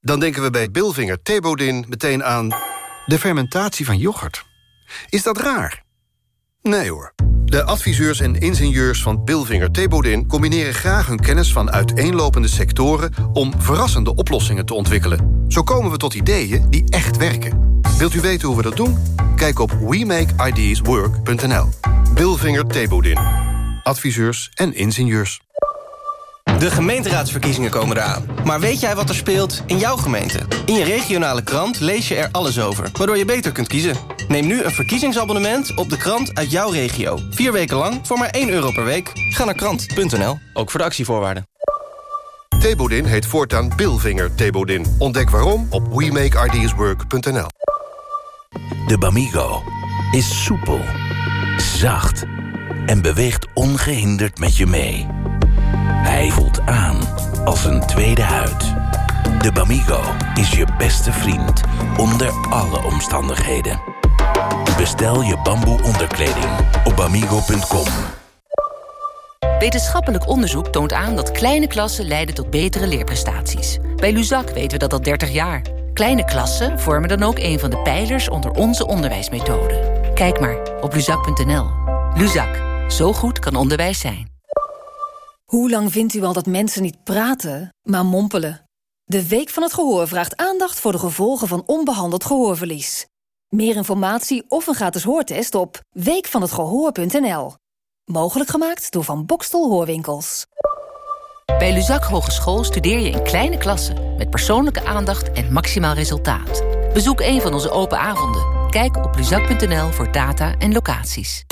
Dan denken we bij Bilvinger Thebodin meteen aan de fermentatie van yoghurt. Is dat raar? Nee hoor. De adviseurs en ingenieurs van Bilvinger Thebodin... combineren graag hun kennis van uiteenlopende sectoren... om verrassende oplossingen te ontwikkelen. Zo komen we tot ideeën die echt werken. Wilt u weten hoe we dat doen? Kijk op WeMakeIdeasWork.nl. Bilvinger Thebodin. Adviseurs en ingenieurs. De gemeenteraadsverkiezingen komen eraan. Maar weet jij wat er speelt in jouw gemeente? In je regionale krant lees je er alles over, waardoor je beter kunt kiezen. Neem nu een verkiezingsabonnement op de krant uit jouw regio. Vier weken lang voor maar 1 euro per week. Ga naar krant.nl, ook voor de actievoorwaarden. Thebodin heet voortaan Bilvinger Thebodin. Ontdek waarom op WeMakeIdeasWork.nl. De Bamigo is soepel, zacht en beweegt ongehinderd met je mee. Voelt aan als een tweede huid. De Bamigo is je beste vriend onder alle omstandigheden. Bestel je bamboe onderkleding op bamigo.com. Wetenschappelijk onderzoek toont aan dat kleine klassen leiden tot betere leerprestaties. Bij Luzak weten we dat al 30 jaar. Kleine klassen vormen dan ook een van de pijlers onder onze onderwijsmethode. Kijk maar op luzak.nl. Luzak, zo goed kan onderwijs zijn. Hoe lang vindt u al dat mensen niet praten, maar mompelen? De Week van het Gehoor vraagt aandacht voor de gevolgen van onbehandeld gehoorverlies. Meer informatie of een gratis hoortest op weekvanhetgehoor.nl. Mogelijk gemaakt door Van Bokstel Hoorwinkels. Bij Luzak Hogeschool studeer je in kleine klassen... met persoonlijke aandacht en maximaal resultaat. Bezoek een van onze open avonden. Kijk op luzak.nl voor data en locaties.